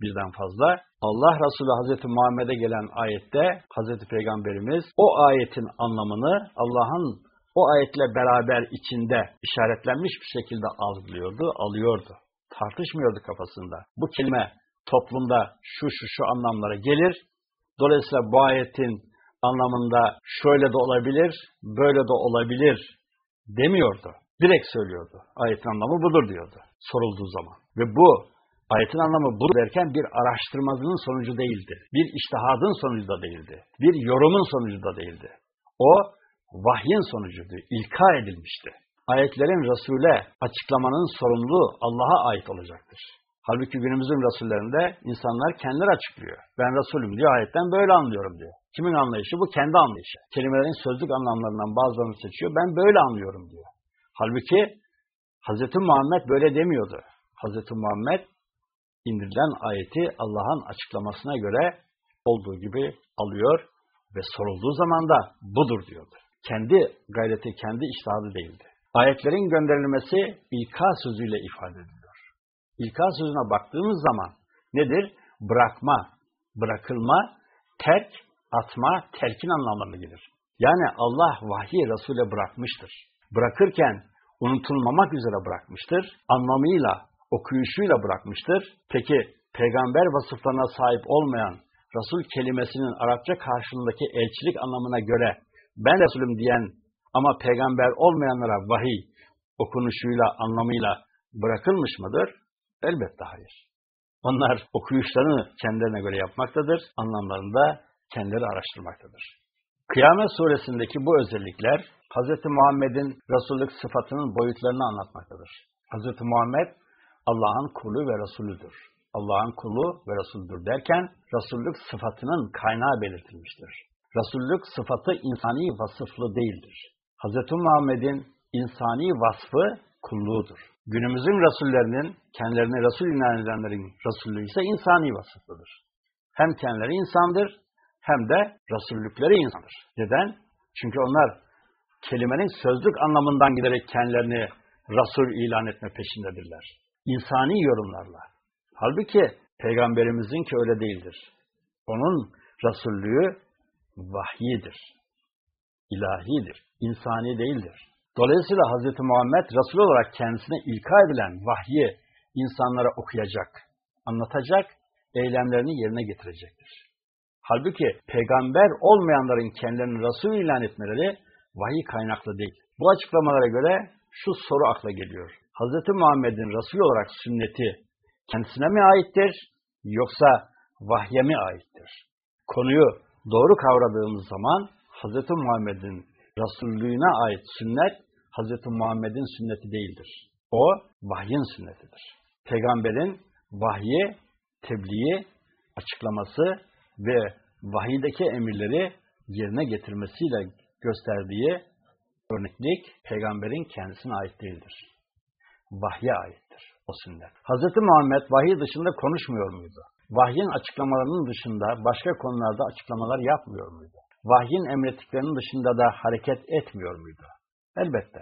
birden fazla, Allah Resulü Hazreti Muhammed'e gelen ayette Hazreti Peygamberimiz o ayetin anlamını Allah'ın o ayetle beraber içinde işaretlenmiş bir şekilde algılıyordu, alıyordu. Tartışmıyordu kafasında. Bu kelime toplumda şu şu şu anlamlara gelir. Dolayısıyla bu ayetin anlamında şöyle de olabilir, böyle de olabilir demiyordu. Direkt söylüyordu. Ayetin anlamı budur diyordu sorulduğu zaman. Ve bu ayetin anlamı budur derken bir araştırmacının sonucu değildi. Bir iştihadın sonucu da değildi. Bir yorumun sonucu da değildi. O vahyin sonucuydu. İlka edilmişti. Ayetlerin Resul'e açıklamanın sorumluluğu Allah'a ait olacaktır. Halbuki günümüzün Resullerinde insanlar kendileri açıklıyor. Ben Resulüm diyor, ayetten böyle anlıyorum diyor. Kimin anlayışı? Bu kendi anlayışı. Kelimelerin sözlük anlamlarından bazılarını seçiyor. Ben böyle anlıyorum diyor. Halbuki Hz. Muhammed böyle demiyordu. Hz. Muhammed indirilen ayeti Allah'ın açıklamasına göre olduğu gibi alıyor ve sorulduğu zaman da budur diyordu. Kendi gayreti, kendi iştahadı değildi. Ayetlerin gönderilmesi ilka sözüyle ifade ediliyor. İlka sözüne baktığımız zaman nedir? Bırakma, bırakılma, terk, atma, terkin anlamlarına gelir. Yani Allah vahyi Resul'e bırakmıştır. Bırakırken unutulmamak üzere bırakmıştır. Anlamıyla, okuyuşuyla bırakmıştır. Peki peygamber vasıflarına sahip olmayan Resul kelimesinin Arapça karşılığındaki elçilik anlamına göre ben Resulüm diyen ama peygamber olmayanlara vahiy okunuşuyla, anlamıyla bırakılmış mıdır? Elbette hayır. Onlar okuyuşlarını kendilerine göre yapmaktadır, anlamlarını da kendileri araştırmaktadır. Kıyamet suresindeki bu özellikler Hz. Muhammed'in Resullük sıfatının boyutlarını anlatmaktadır. Hz. Muhammed Allah'ın kulu ve Resulüdür. Allah'ın kulu ve Resulüdür derken Resullük sıfatının kaynağı belirtilmiştir. Resullük sıfatı insani vasıflı değildir. Hz. Muhammed'in insani vasfı kulluğudur. Günümüzün Resullerinin, kendilerine Resul inan edenlerin Resulü ise insani vasıflıdır. Hem kendileri insandır, hem de Resullükleri insandır. Neden? Çünkü onlar kelimenin sözlük anlamından giderek kendilerini Resul ilan etme peşindedirler. İnsani yorumlarla. Halbuki Peygamberimizin ki öyle değildir. Onun Resullüğü vahyidir. İlahidir. insani değildir. Dolayısıyla Hz. Muhammed Resul olarak kendisine ilka edilen vahyi insanlara okuyacak, anlatacak, eylemlerini yerine getirecektir. Halbuki peygamber olmayanların kendilerini Resul ilan etmeleri vahiy kaynaklı değil. Bu açıklamalara göre şu soru akla geliyor. Hz. Muhammed'in Resul olarak sünneti kendisine mi aittir yoksa vahye mi aittir? Konuyu doğru kavradığımız zaman Hz. Muhammed'in Resullüğüne ait sünnet Hz. Muhammed'in sünneti değildir. O vahyin sünnetidir. Peygamberin vahyi, tebliği, açıklaması ve vahiydeki emirleri yerine getirmesiyle gösterdiği örneklik peygamberin kendisine ait değildir. Vahye aittir o sünnet. Hz. Muhammed vahiy dışında konuşmuyor muydu? Vahyin açıklamalarının dışında başka konularda açıklamalar yapmıyor muydu? Vahyin emrettiklerinin dışında da hareket etmiyor muydu? Elbette.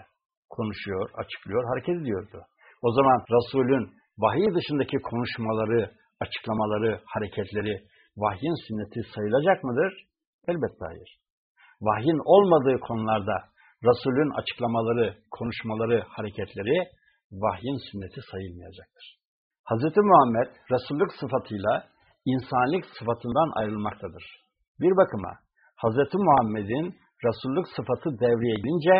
Konuşuyor, açıklıyor, hareket ediyordu. O zaman Resul'ün vahiy dışındaki konuşmaları, açıklamaları, hareketleri vahyin sünneti sayılacak mıdır? Elbette hayır. Vahyin olmadığı konularda Resul'ün açıklamaları, konuşmaları, hareketleri vahyin sünneti sayılmayacaktır. Hz. Muhammed Resullük sıfatıyla insanlık sıfatından ayrılmaktadır. Bir bakıma Hz. Muhammed'in Resullük sıfatı devreye girince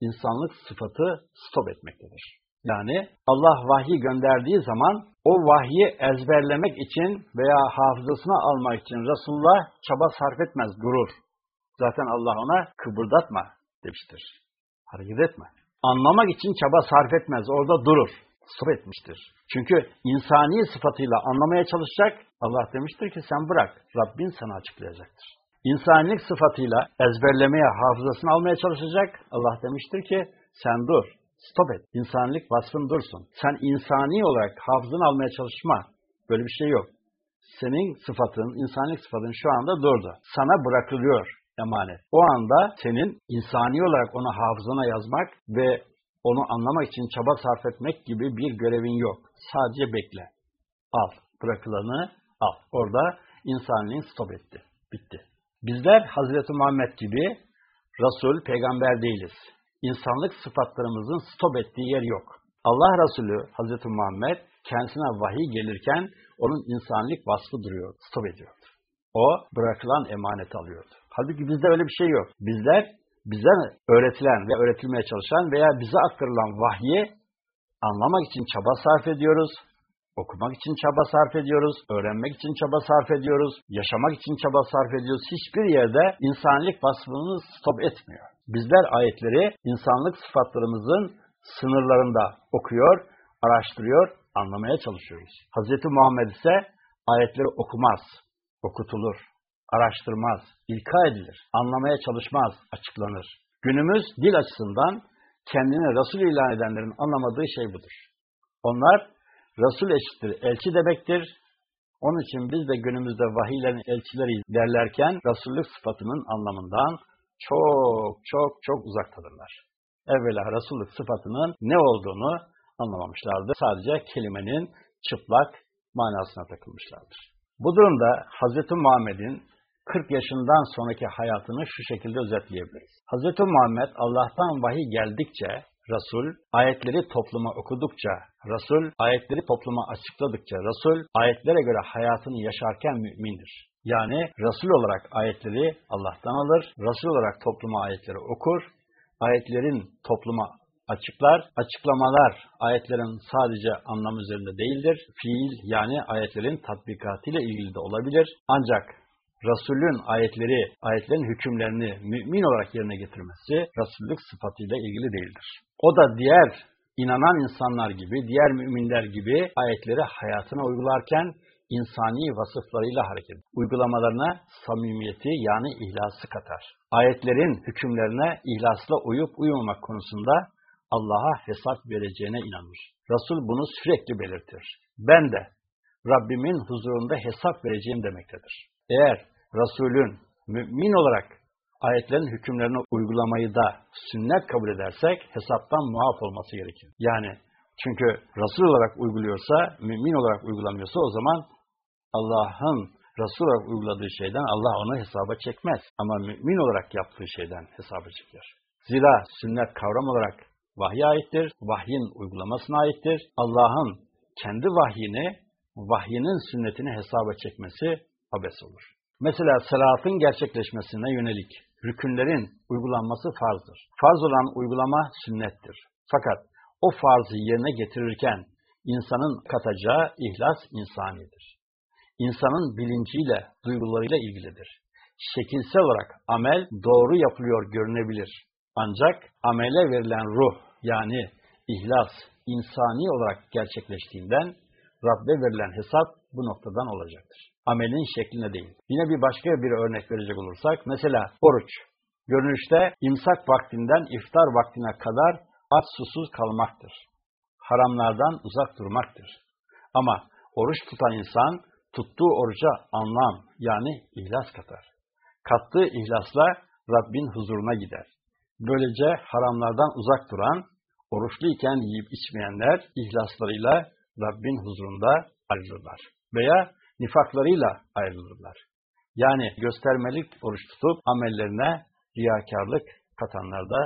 insanlık sıfatı stop etmektedir. Yani Allah vahyi gönderdiği zaman o vahyi ezberlemek için veya hafızasına almak için Resulullah çaba sarf etmez, durur. Zaten Allah ona kıpırdatma demiştir. Hareket etme. Anlamak için çaba sarf etmez, orada durur. Stop etmiştir. Çünkü insani sıfatıyla anlamaya çalışacak, Allah demiştir ki sen bırak, Rabbin sana açıklayacaktır. İnsanilik sıfatıyla ezberlemeye, hafızasını almaya çalışacak, Allah demiştir ki sen dur, stop et. İnsanilik vasfın dursun. Sen insani olarak hafızını almaya çalışma. Böyle bir şey yok. Senin sıfatın, insanlık sıfatın şu anda durdu. Sana bırakılıyor emanet. O anda senin insani olarak onu hafızana yazmak ve onu anlamak için çaba sarf etmek gibi bir görevin yok. Sadece bekle. Al. Bırakılanı al. Orada insanlığın stop etti. Bitti. Bizler Hazreti Muhammed gibi Resul, peygamber değiliz. İnsanlık sıfatlarımızın stop ettiği yer yok. Allah Resulü Hazreti Muhammed kendisine vahiy gelirken onun insanlık vasfı duruyor, stop ediyordu. O bırakılan emanet alıyordu. Halbuki bizde öyle bir şey yok. Bizler bize öğretilen ve öğretilmeye çalışan veya bize aktarılan vahyi anlamak için çaba sarf ediyoruz, okumak için çaba sarf ediyoruz, öğrenmek için çaba sarf ediyoruz, yaşamak için çaba sarf ediyoruz. Hiçbir yerde insanlık vasfını stop etmiyor. Bizler ayetleri insanlık sıfatlarımızın sınırlarında okuyor, araştırıyor, anlamaya çalışıyoruz. Hz. Muhammed ise ayetleri okumaz, okutulur, araştırmaz, ilka edilir, anlamaya çalışmaz, açıklanır. Günümüz dil açısından kendini Resul ilan edenlerin anlamadığı şey budur. Onlar Resul eşittir, elçi demektir. Onun için biz de günümüzde vahiylerin elçileri derlerken Resullük sıfatının anlamından çok çok çok uzaktadırlar. Evvela Resullük sıfatının ne olduğunu anlamamışlardı. Sadece kelimenin çıplak manasına takılmışlardır. Bu durumda Hz. Muhammed'in 40 yaşından sonraki hayatını şu şekilde özetleyebiliriz. Hz. Muhammed Allah'tan vahiy geldikçe Resul, ayetleri topluma okudukça, Resul, ayetleri topluma açıkladıkça, Resul, ayetlere göre hayatını yaşarken mümindir. Yani Resul olarak ayetleri Allah'tan alır, Resul olarak topluma ayetleri okur, ayetlerin topluma açıklar, açıklamalar ayetlerin sadece anlam üzerinde değildir, fiil yani ayetlerin tatbikatıyla ilgili de olabilir. Ancak Resulün ayetleri, ayetlerin hükümlerini mümin olarak yerine getirmesi Resullük sıfatıyla ilgili değildir. O da diğer inanan insanlar gibi, diğer müminler gibi ayetleri hayatına uygularken insani vasıflarıyla hareket Uygulamalarına samimiyeti yani ihlası katar. Ayetlerin hükümlerine ihlasla uyup uyumamak konusunda Allah'a hesap vereceğine inanır. Resul bunu sürekli belirtir. Ben de Rabbimin huzurunda hesap vereceğim demektedir. Eğer Resulün mümin olarak ayetlerin hükümlerini uygulamayı da sünnet kabul edersek hesaptan muaf olması gerekir. Yani çünkü Resul olarak uyguluyorsa, mümin olarak uygulamıyorsa o zaman Allah'ın Resul olarak uyguladığı şeyden Allah onu hesaba çekmez. Ama mümin olarak yaptığı şeyden hesaba çeker. Zira sünnet kavram olarak vahye aittir, vahyin uygulamasına aittir. Allah'ın kendi vahyini, vahyinin sünnetini hesaba çekmesi abes olur. Mesela salatın gerçekleşmesine yönelik rükünlerin uygulanması farzdır. Farz olan uygulama sünnettir. Fakat o farzı yerine getirirken insanın katacağı ihlas insanidir. İnsanın bilinciyle, duygularıyla ilgilidir. Şekilsel olarak amel doğru yapılıyor görünebilir. Ancak amele verilen ruh yani ihlas insani olarak gerçekleştiğinden Rabbe verilen hesap bu noktadan olacaktır. Amelin şekline değil. Yine bir başka bir örnek verecek olursak, mesela oruç. Görünüşte imsak vaktinden iftar vaktine kadar aç susuz kalmaktır. Haramlardan uzak durmaktır. Ama oruç tutan insan tuttuğu oruca anlam yani ihlas katar. Kattığı ihlasla Rabbin huzuruna gider. Böylece haramlardan uzak duran, oruçluyken yiyip içmeyenler ihlaslarıyla Rabbin huzurunda ayrılırlar. Veya nifaklarıyla ayrılırlar. Yani göstermelik oruç tutup amellerine riyakarlık katanlar da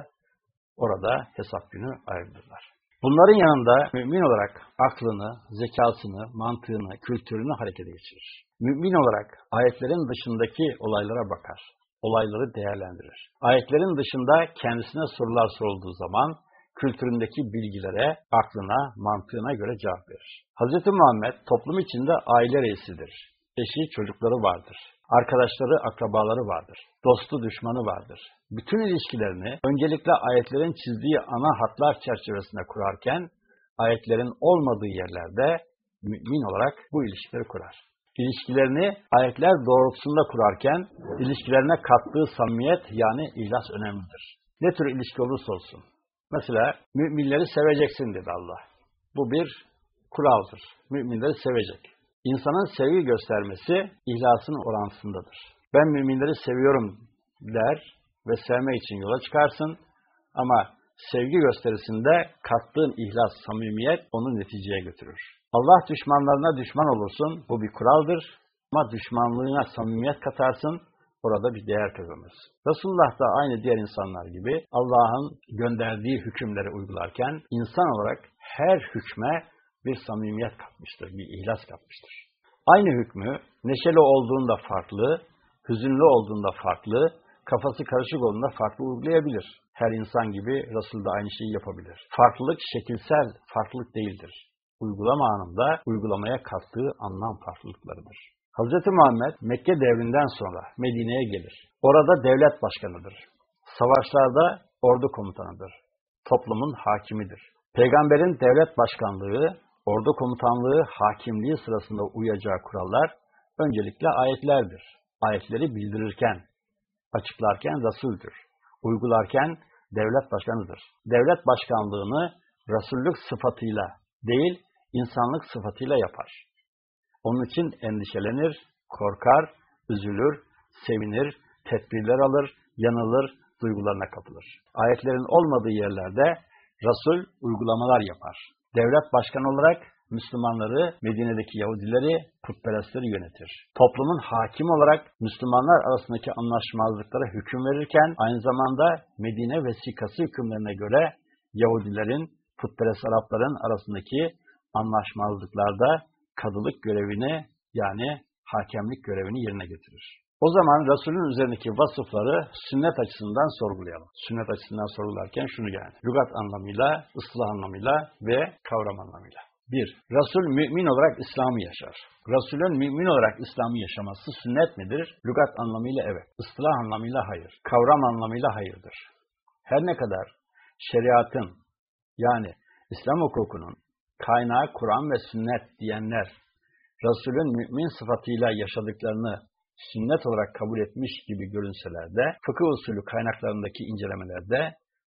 orada hesap günü ayrılırlar. Bunların yanında mümin olarak aklını, zekasını, mantığını, kültürünü harekete geçirir. Mümin olarak ayetlerin dışındaki olaylara bakar. Olayları değerlendirir. Ayetlerin dışında kendisine sorular sorulduğu zaman kültüründeki bilgilere, aklına, mantığına göre cevap verir. Hz. Muhammed toplum içinde aile reisidir. Eşi, çocukları vardır. Arkadaşları, akrabaları vardır. Dostu, düşmanı vardır. Bütün ilişkilerini öncelikle ayetlerin çizdiği ana hatlar çerçevesinde kurarken, ayetlerin olmadığı yerlerde mümin olarak bu ilişkileri kurar. İlişkilerini ayetler doğrultusunda kurarken, ilişkilerine kattığı samimiyet yani ihlas önemlidir. Ne tür ilişki olursa olsun. Mesela müminleri seveceksin dedi Allah. Bu bir kuraldır. Müminleri sevecek. İnsanın sevgi göstermesi ihlasın orantısındadır. Ben müminleri seviyorum der ve sevmek için yola çıkarsın ama sevgi gösterisinde kattığın ihlas, samimiyet onu neticeye götürür. Allah düşmanlarına düşman olursun, bu bir kuraldır ama düşmanlığına samimiyet katarsın, orada bir değer kazanırsın. Resulullah da aynı diğer insanlar gibi Allah'ın gönderdiği hükümleri uygularken insan olarak her hükme bir samimiyet katmıştır, bir ihlas katmıştır. Aynı hükmü neşeli olduğunda farklı, hüzünlü olduğunda farklı, kafası karışık olduğunda farklı uygulayabilir. Her insan gibi Resul da aynı şeyi yapabilir. Farklılık şekilsel farklılık değildir. Uygulama anında uygulamaya kattığı anlam farklılıklarıdır. Hz. Muhammed Mekke devrinden sonra Medine'ye gelir. Orada devlet başkanıdır. Savaşlarda ordu komutanıdır. Toplumun hakimidir. Peygamberin devlet başkanlığı, ordu komutanlığı, hakimliği sırasında uyacağı kurallar öncelikle ayetlerdir. Ayetleri bildirirken, açıklarken Resul'dür. Uygularken devlet başkanıdır. Devlet başkanlığını Resullük sıfatıyla değil, insanlık sıfatıyla yapar. Onun için endişelenir, korkar, üzülür, sevinir, tedbirler alır, yanılır, duygularına kapılır. Ayetlerin olmadığı yerlerde Resul uygulamalar yapar. Devlet başkanı olarak Müslümanları, Medine'deki Yahudileri, putperestleri yönetir. Toplumun hakim olarak Müslümanlar arasındaki anlaşmazlıklara hüküm verirken aynı zamanda Medine vesikası hükümlerine göre Yahudilerin, putperest Arapların arasındaki anlaşmazlıklarda kadılık görevini yani hakemlik görevini yerine getirir. O zaman Resul'ün üzerindeki vasıfları sünnet açısından sorgulayalım. Sünnet açısından sorgularken şunu yani. Lügat anlamıyla, ıslah anlamıyla ve kavram anlamıyla. Bir, Resul mümin olarak İslam'ı yaşar. Resulün mümin olarak İslam'ı yaşaması sünnet midir? Lügat anlamıyla evet. Islah anlamıyla hayır. Kavram anlamıyla hayırdır. Her ne kadar şeriatın yani İslam hukukunun kaynağı Kur'an ve sünnet diyenler Resulün mümin sıfatıyla yaşadıklarını sünnet olarak kabul etmiş gibi görünseler de fıkıh usulü kaynaklarındaki incelemelerde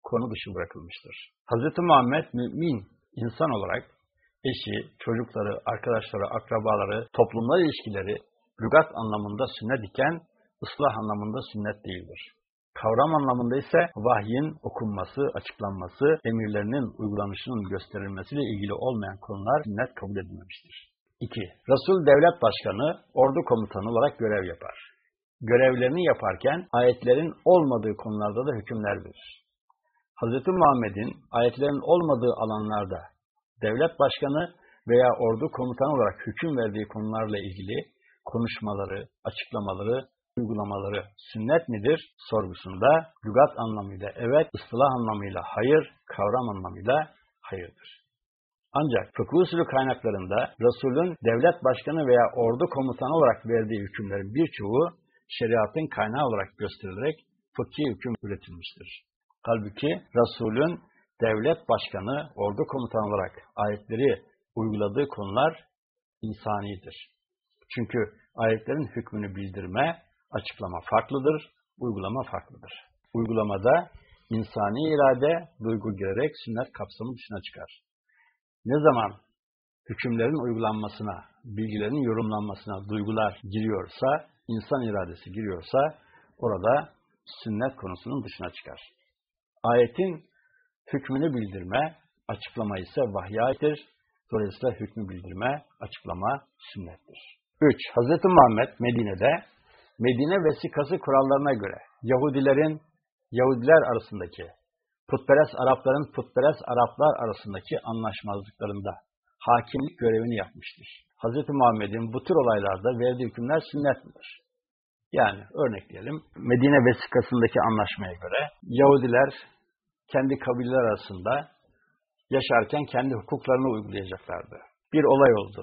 konu dışı bırakılmıştır. Hz. Muhammed mümin insan olarak eşi, çocukları, arkadaşları, akrabaları, toplumlar ilişkileri lügat anlamında sünnet iken ıslah anlamında sünnet değildir. Kavram anlamında ise vahyin okunması, açıklanması, emirlerinin uygulanışının gösterilmesiyle ilgili olmayan konular sünnet kabul edilmemiştir. 2. Resul devlet başkanı, ordu komutanı olarak görev yapar. Görevlerini yaparken ayetlerin olmadığı konularda da hükümler verir. Hz. Muhammed'in ayetlerin olmadığı alanlarda devlet başkanı veya ordu komutanı olarak hüküm verdiği konularla ilgili konuşmaları, açıklamaları, uygulamaları sünnet midir sorgusunda lügat anlamıyla evet, ıslah anlamıyla hayır, kavram anlamıyla hayırdır. Ancak fıkıh usulü kaynaklarında Resul'ün devlet başkanı veya ordu komutanı olarak verdiği hükümlerin birçoğu şeriatın kaynağı olarak gösterilerek fıkhi hüküm üretilmiştir. Halbuki Resul'ün devlet başkanı, ordu komutanı olarak ayetleri uyguladığı konular insanidir. Çünkü ayetlerin hükmünü bildirme, açıklama farklıdır, uygulama farklıdır. Uygulamada insani irade, duygu girerek sünnet kapsamı dışına çıkar. Ne zaman hükümlerin uygulanmasına, bilgilerin yorumlanmasına duygular giriyorsa, insan iradesi giriyorsa, orada sünnet konusunun dışına çıkar. Ayetin hükmünü bildirme, açıklama ise vahyayettir. Dolayısıyla hükmü bildirme, açıklama sünnettir. 3. Hz. Muhammed Medine'de Medine vesikası kurallarına göre Yahudilerin Yahudiler arasındaki putperest Arapların putperest Araplar arasındaki anlaşmazlıklarında hakimlik görevini yapmıştır. Hz. Muhammed'in bu tür olaylarda verdiği hükümler sünnet midir? Yani örnekleyelim Medine vesikasındaki anlaşmaya göre Yahudiler kendi kabileler arasında yaşarken kendi hukuklarını uygulayacaklardı. Bir olay oldu.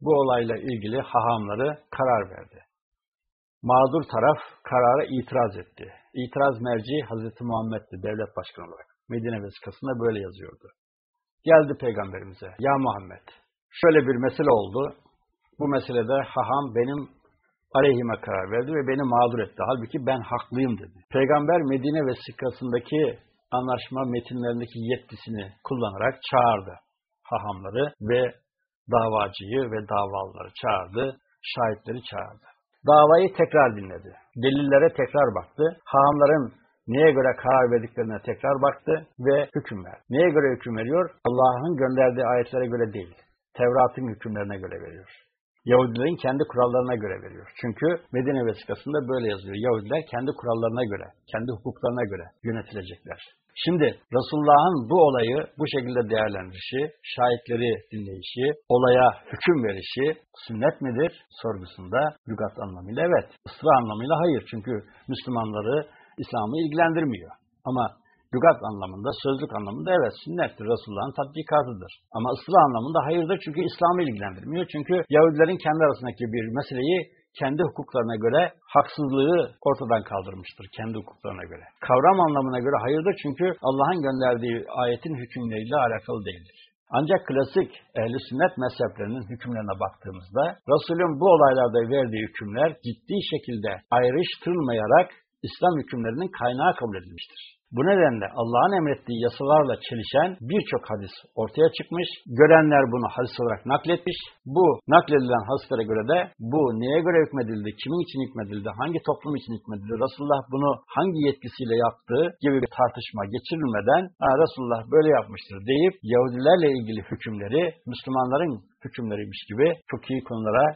Bu olayla ilgili hahamları karar verdi. Mağdur taraf karara itiraz etti. İtiraz merci Hazreti Muhammed'di devlet başkanı olarak. Medine vesikasında böyle yazıyordu. Geldi peygamberimize. Ya Muhammed şöyle bir mesele oldu. Bu meselede haham benim aleyhime karar verdi ve beni mağdur etti. Halbuki ben haklıyım dedi. Peygamber Medine vesikasındaki anlaşma metinlerindeki yetkisini kullanarak çağırdı hahamları ve davacıyı ve davalıları çağırdı, şahitleri çağırdı. Davayı tekrar dinledi. Delillere tekrar baktı. Hahamların neye göre karar verdiklerine tekrar baktı ve hüküm verdi. Neye göre hüküm veriyor? Allah'ın gönderdiği ayetlere göre değil. Tevrat'ın hükümlerine göre veriyor. Yahudilerin kendi kurallarına göre veriyor. Çünkü Medine vesikasında böyle yazıyor. Yahudiler kendi kurallarına göre, kendi hukuklarına göre yönetilecekler. Şimdi Resulullah'ın bu olayı bu şekilde değerlendirişi, şahitleri dinleyişi, olaya hüküm verişi sünnet midir sorgusunda lügat anlamıyla evet, ıslah anlamıyla hayır. Çünkü Müslümanları İslam'ı ilgilendirmiyor. Ama lügat anlamında, sözlük anlamında evet sünnettir, Resulullah'ın tatbikatıdır. Ama ıslah anlamında hayırdır çünkü İslam'ı ilgilendirmiyor. Çünkü Yahudilerin kendi arasındaki bir meseleyi kendi hukuklarına göre haksızlığı ortadan kaldırmıştır kendi hukuklarına göre. Kavram anlamına göre hayırdır çünkü Allah'ın gönderdiği ayetin hükümleriyle alakalı değildir. Ancak klasik ehli sünnet mezheplerinin hükümlerine baktığımızda Resulün bu olaylarda verdiği hükümler ciddi şekilde ayrıştırılmayarak İslam hükümlerinin kaynağı kabul edilmiştir. Bu nedenle Allah'ın emrettiği yasalarla çelişen birçok hadis ortaya çıkmış. Görenler bunu hadis olarak nakletmiş. Bu nakledilen hadislere göre de bu neye göre hükmedildi, kimin için hükmedildi, hangi toplum için hükmedildi, Resulullah bunu hangi yetkisiyle yaptığı gibi bir tartışma geçirilmeden Resulullah böyle yapmıştır deyip Yahudilerle ilgili hükümleri Müslümanların hükümleriymiş gibi fıkhi konulara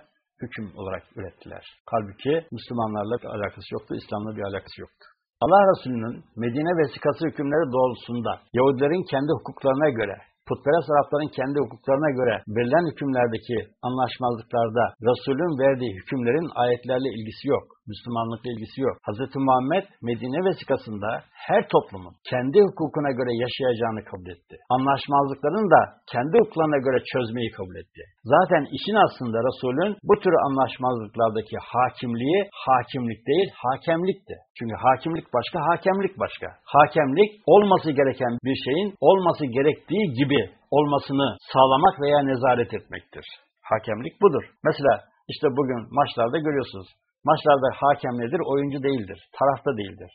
hüküm olarak ürettiler. Halbuki Müslümanlarla alakası yoktu, İslam'la bir alakası yoktu. Allah Resulü'nün Medine vesikası hükümleri doğrultusunda Yahudilerin kendi hukuklarına göre, putperest Arapların kendi hukuklarına göre verilen hükümlerdeki anlaşmazlıklarda Resul'ün verdiği hükümlerin ayetlerle ilgisi yok. Müslümanlıkla ilgisi yok. Hz. Muhammed Medine vesikasında her toplumun kendi hukukuna göre yaşayacağını kabul etti. Anlaşmazlıklarını da kendi hukuklarına göre çözmeyi kabul etti. Zaten işin aslında Resul'ün bu tür anlaşmazlıklardaki hakimliği hakimlik değil, hakemlikti. Çünkü hakimlik başka, hakemlik başka. Hakemlik olması gereken bir şeyin olması gerektiği gibi olmasını sağlamak veya nezaret etmektir. Hakemlik budur. Mesela işte bugün maçlarda görüyorsunuz. Maçlarda hakem nedir? Oyuncu değildir. Tarafta değildir.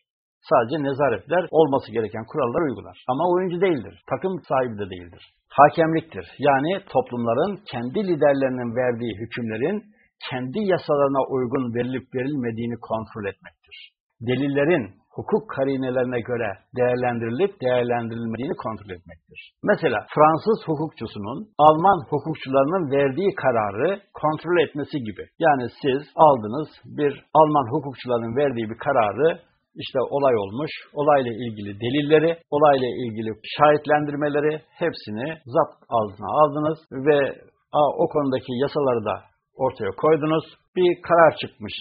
Sadece nezaretler olması gereken kurallar uygular. Ama oyuncu değildir. Takım sahibi de değildir. Hakemliktir. Yani toplumların kendi liderlerinin verdiği hükümlerin kendi yasalarına uygun verilip verilmediğini kontrol etmektir. Delillerin, hukuk karinelerine göre değerlendirilip değerlendirilmediğini kontrol etmektir. Mesela Fransız hukukçusunun Alman hukukçularının verdiği kararı kontrol etmesi gibi. Yani siz aldınız bir Alman hukukçuların verdiği bir kararı işte olay olmuş, olayla ilgili delilleri, olayla ilgili şahitlendirmeleri hepsini zapt altına aldınız ve o konudaki yasaları da ortaya koydunuz. Bir karar çıkmış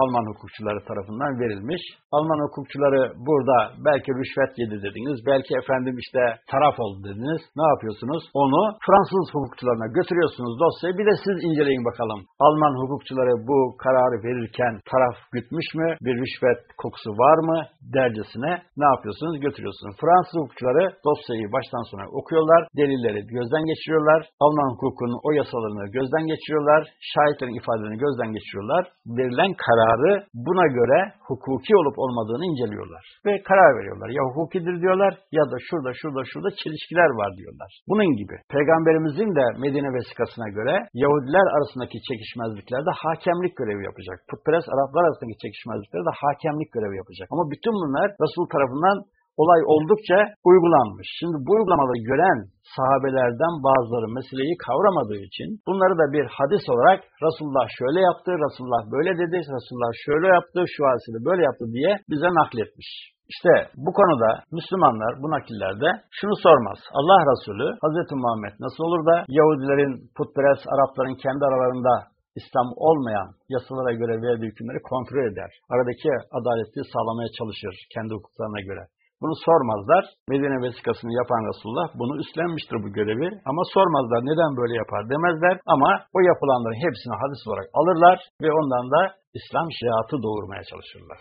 Alman hukukçuları tarafından verilmiş. Alman hukukçuları burada belki rüşvet yedi dediniz, belki efendim işte taraf oldu dediniz. Ne yapıyorsunuz? Onu Fransız hukukçularına götürüyorsunuz dosyayı. Bir de siz inceleyin bakalım. Alman hukukçuları bu kararı verirken taraf gütmüş mü? Bir rüşvet kokusu var mı? Dercesine ne yapıyorsunuz? Götürüyorsunuz. Fransız hukukçuları dosyayı baştan sona okuyorlar. Delilleri gözden geçiriyorlar. Alman hukukunun o yasalarını gözden geçiriyorlar. Şahitlerin ifadelerini gözden geçiriyorlar. Verilen kararı buna göre hukuki olup olmadığını inceliyorlar. Ve karar veriyorlar. Ya hukukidir diyorlar ya da şurada şurada şurada çelişkiler var diyorlar. Bunun gibi. Peygamberimizin de Medine vesikasına göre Yahudiler arasındaki çekişmezliklerde hakemlik görevi yapacak. Putperest Araplar arasındaki çekişmezliklerde hakemlik görevi yapacak. Ama bütün bunlar Resul tarafından olay oldukça uygulanmış. Şimdi bu uygulamaları gören sahabelerden bazıları meseleyi kavramadığı için bunları da bir hadis olarak Resulullah şöyle yaptı, Resulullah böyle dedi, Resulullah şöyle yaptı, şu hadisede böyle yaptı diye bize nakletmiş. İşte bu konuda Müslümanlar bu nakillerde şunu sormaz. Allah Resulü Hz. Muhammed nasıl olur da Yahudilerin, putperest Arapların kendi aralarında İslam olmayan yasalara göre verdiği hükümleri kontrol eder. Aradaki adaleti sağlamaya çalışır kendi hukuklarına göre. Bunu sormazlar. Medine vesikasını yapan Resulullah bunu üstlenmiştir bu görevi ama sormazlar neden böyle yapar demezler ama o yapılanların hepsini hadis olarak alırlar ve ondan da İslam şeriatı doğurmaya çalışırlar.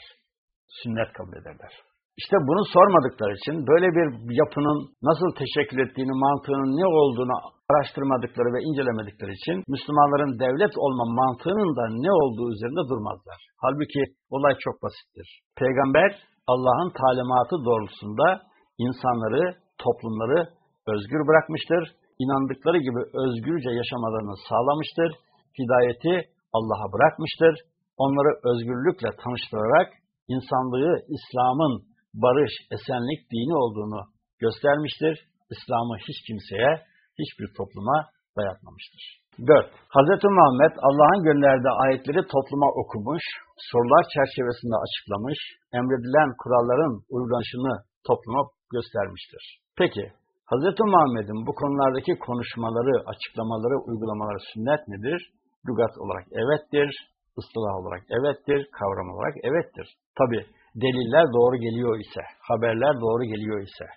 Sünnet kabul ederler. İşte bunu sormadıkları için böyle bir yapının nasıl teşekkül ettiğini, mantığının ne olduğunu araştırmadıkları ve incelemedikleri için Müslümanların devlet olma mantığının da ne olduğu üzerinde durmazlar. Halbuki olay çok basittir. Peygamber Allah'ın talimatı doğrultusunda insanları, toplumları özgür bırakmıştır. İnandıkları gibi özgürce yaşamalarını sağlamıştır. Hidayeti Allah'a bırakmıştır. Onları özgürlükle tanıştırarak insanlığı İslam'ın barış, esenlik dini olduğunu göstermiştir. İslam'ı hiç kimseye, hiçbir topluma dayatmamıştır. 4. Hz. Muhammed Allah'ın gönderdiği ayetleri topluma okumuş, sorular çerçevesinde açıklamış, emredilen kuralların uygulanışını topluma göstermiştir. Peki, Hz. Muhammed'in bu konulardaki konuşmaları, açıklamaları, uygulamaları sünnet midir? Lügat olarak evettir, ıslah olarak evettir, kavram olarak evettir. Tabi deliller doğru geliyor ise, haberler doğru geliyor ise,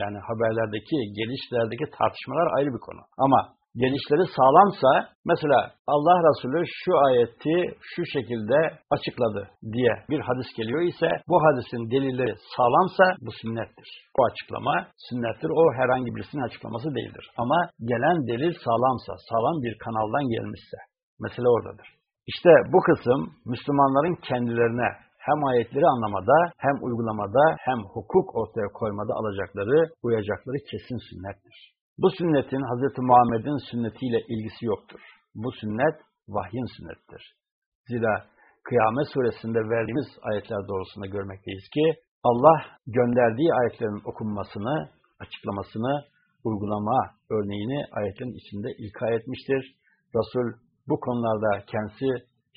yani haberlerdeki, gelişlerdeki tartışmalar ayrı bir konu. Ama gelişleri sağlamsa, mesela Allah Resulü şu ayeti şu şekilde açıkladı diye bir hadis geliyor ise, bu hadisin delilleri sağlamsa bu sünnettir. O açıklama sünnettir. O herhangi birisinin açıklaması değildir. Ama gelen delil sağlamsa, sağlam bir kanaldan gelmişse, mesele oradadır. İşte bu kısım Müslümanların kendilerine hem ayetleri anlamada, hem uygulamada, hem hukuk ortaya koymada alacakları, uyacakları kesin sünnettir. Bu sünnetin Hz. Muhammed'in sünnetiyle ilgisi yoktur. Bu sünnet vahyin sünnettir. Zira Kıyamet suresinde verdiğimiz ayetler doğrusunda görmekteyiz ki Allah gönderdiği ayetlerin okunmasını, açıklamasını, uygulama örneğini ayetlerin içinde ilka etmiştir. Resul bu konularda kendisi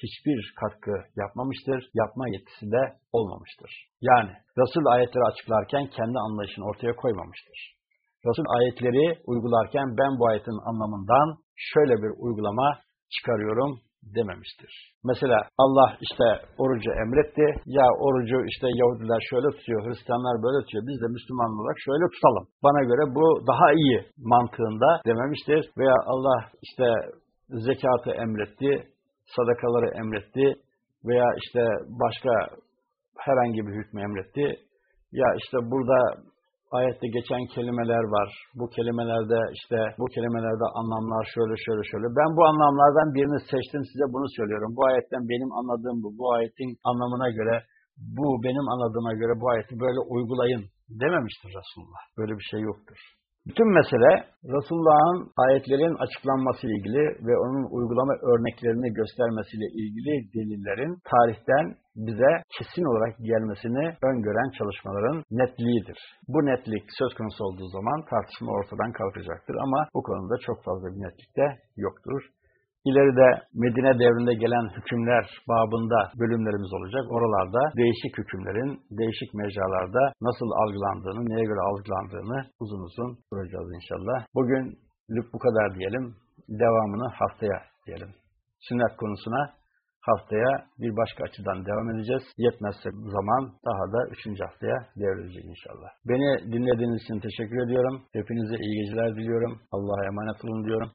hiçbir katkı yapmamıştır, yapma yetkisi de olmamıştır. Yani Resul ayetleri açıklarken kendi anlayışını ortaya koymamıştır. Resul ayetleri uygularken ben bu ayetin anlamından şöyle bir uygulama çıkarıyorum dememiştir. Mesela Allah işte orucu emretti. Ya orucu işte Yahudiler şöyle tutuyor, Hristiyanlar böyle tutuyor. Biz de Müslüman olarak şöyle tutalım. Bana göre bu daha iyi mantığında dememiştir. Veya Allah işte zekatı emretti, sadakaları emretti veya işte başka herhangi bir hükmü emretti. Ya işte burada ayette geçen kelimeler var. Bu kelimelerde işte bu kelimelerde anlamlar şöyle şöyle şöyle. Ben bu anlamlardan birini seçtim size bunu söylüyorum. Bu ayetten benim anladığım bu. Bu ayetin anlamına göre bu benim anladığıma göre bu ayeti böyle uygulayın dememiştir Resulullah. Böyle bir şey yoktur. Bütün mesele Resulullah'ın ayetlerin açıklanması ilgili ve onun uygulama örneklerini göstermesiyle ilgili delillerin tarihten bize kesin olarak gelmesini öngören çalışmaların netliğidir. Bu netlik söz konusu olduğu zaman tartışma ortadan kalkacaktır ama bu konuda çok fazla bir netlik de yoktur. İleride Medine devrinde gelen hükümler babında bölümlerimiz olacak. Oralarda değişik hükümlerin değişik mecralarda nasıl algılandığını, neye göre algılandığını uzun uzun soracağız inşallah. Bugünlük bu kadar diyelim. Devamını haftaya diyelim. Sünnet konusuna haftaya bir başka açıdan devam edeceğiz. Yetmezse zaman daha da üçüncü haftaya devrilecek inşallah. Beni dinlediğiniz için teşekkür ediyorum. Hepinize iyi geceler diliyorum. Allah'a emanet olun diyorum.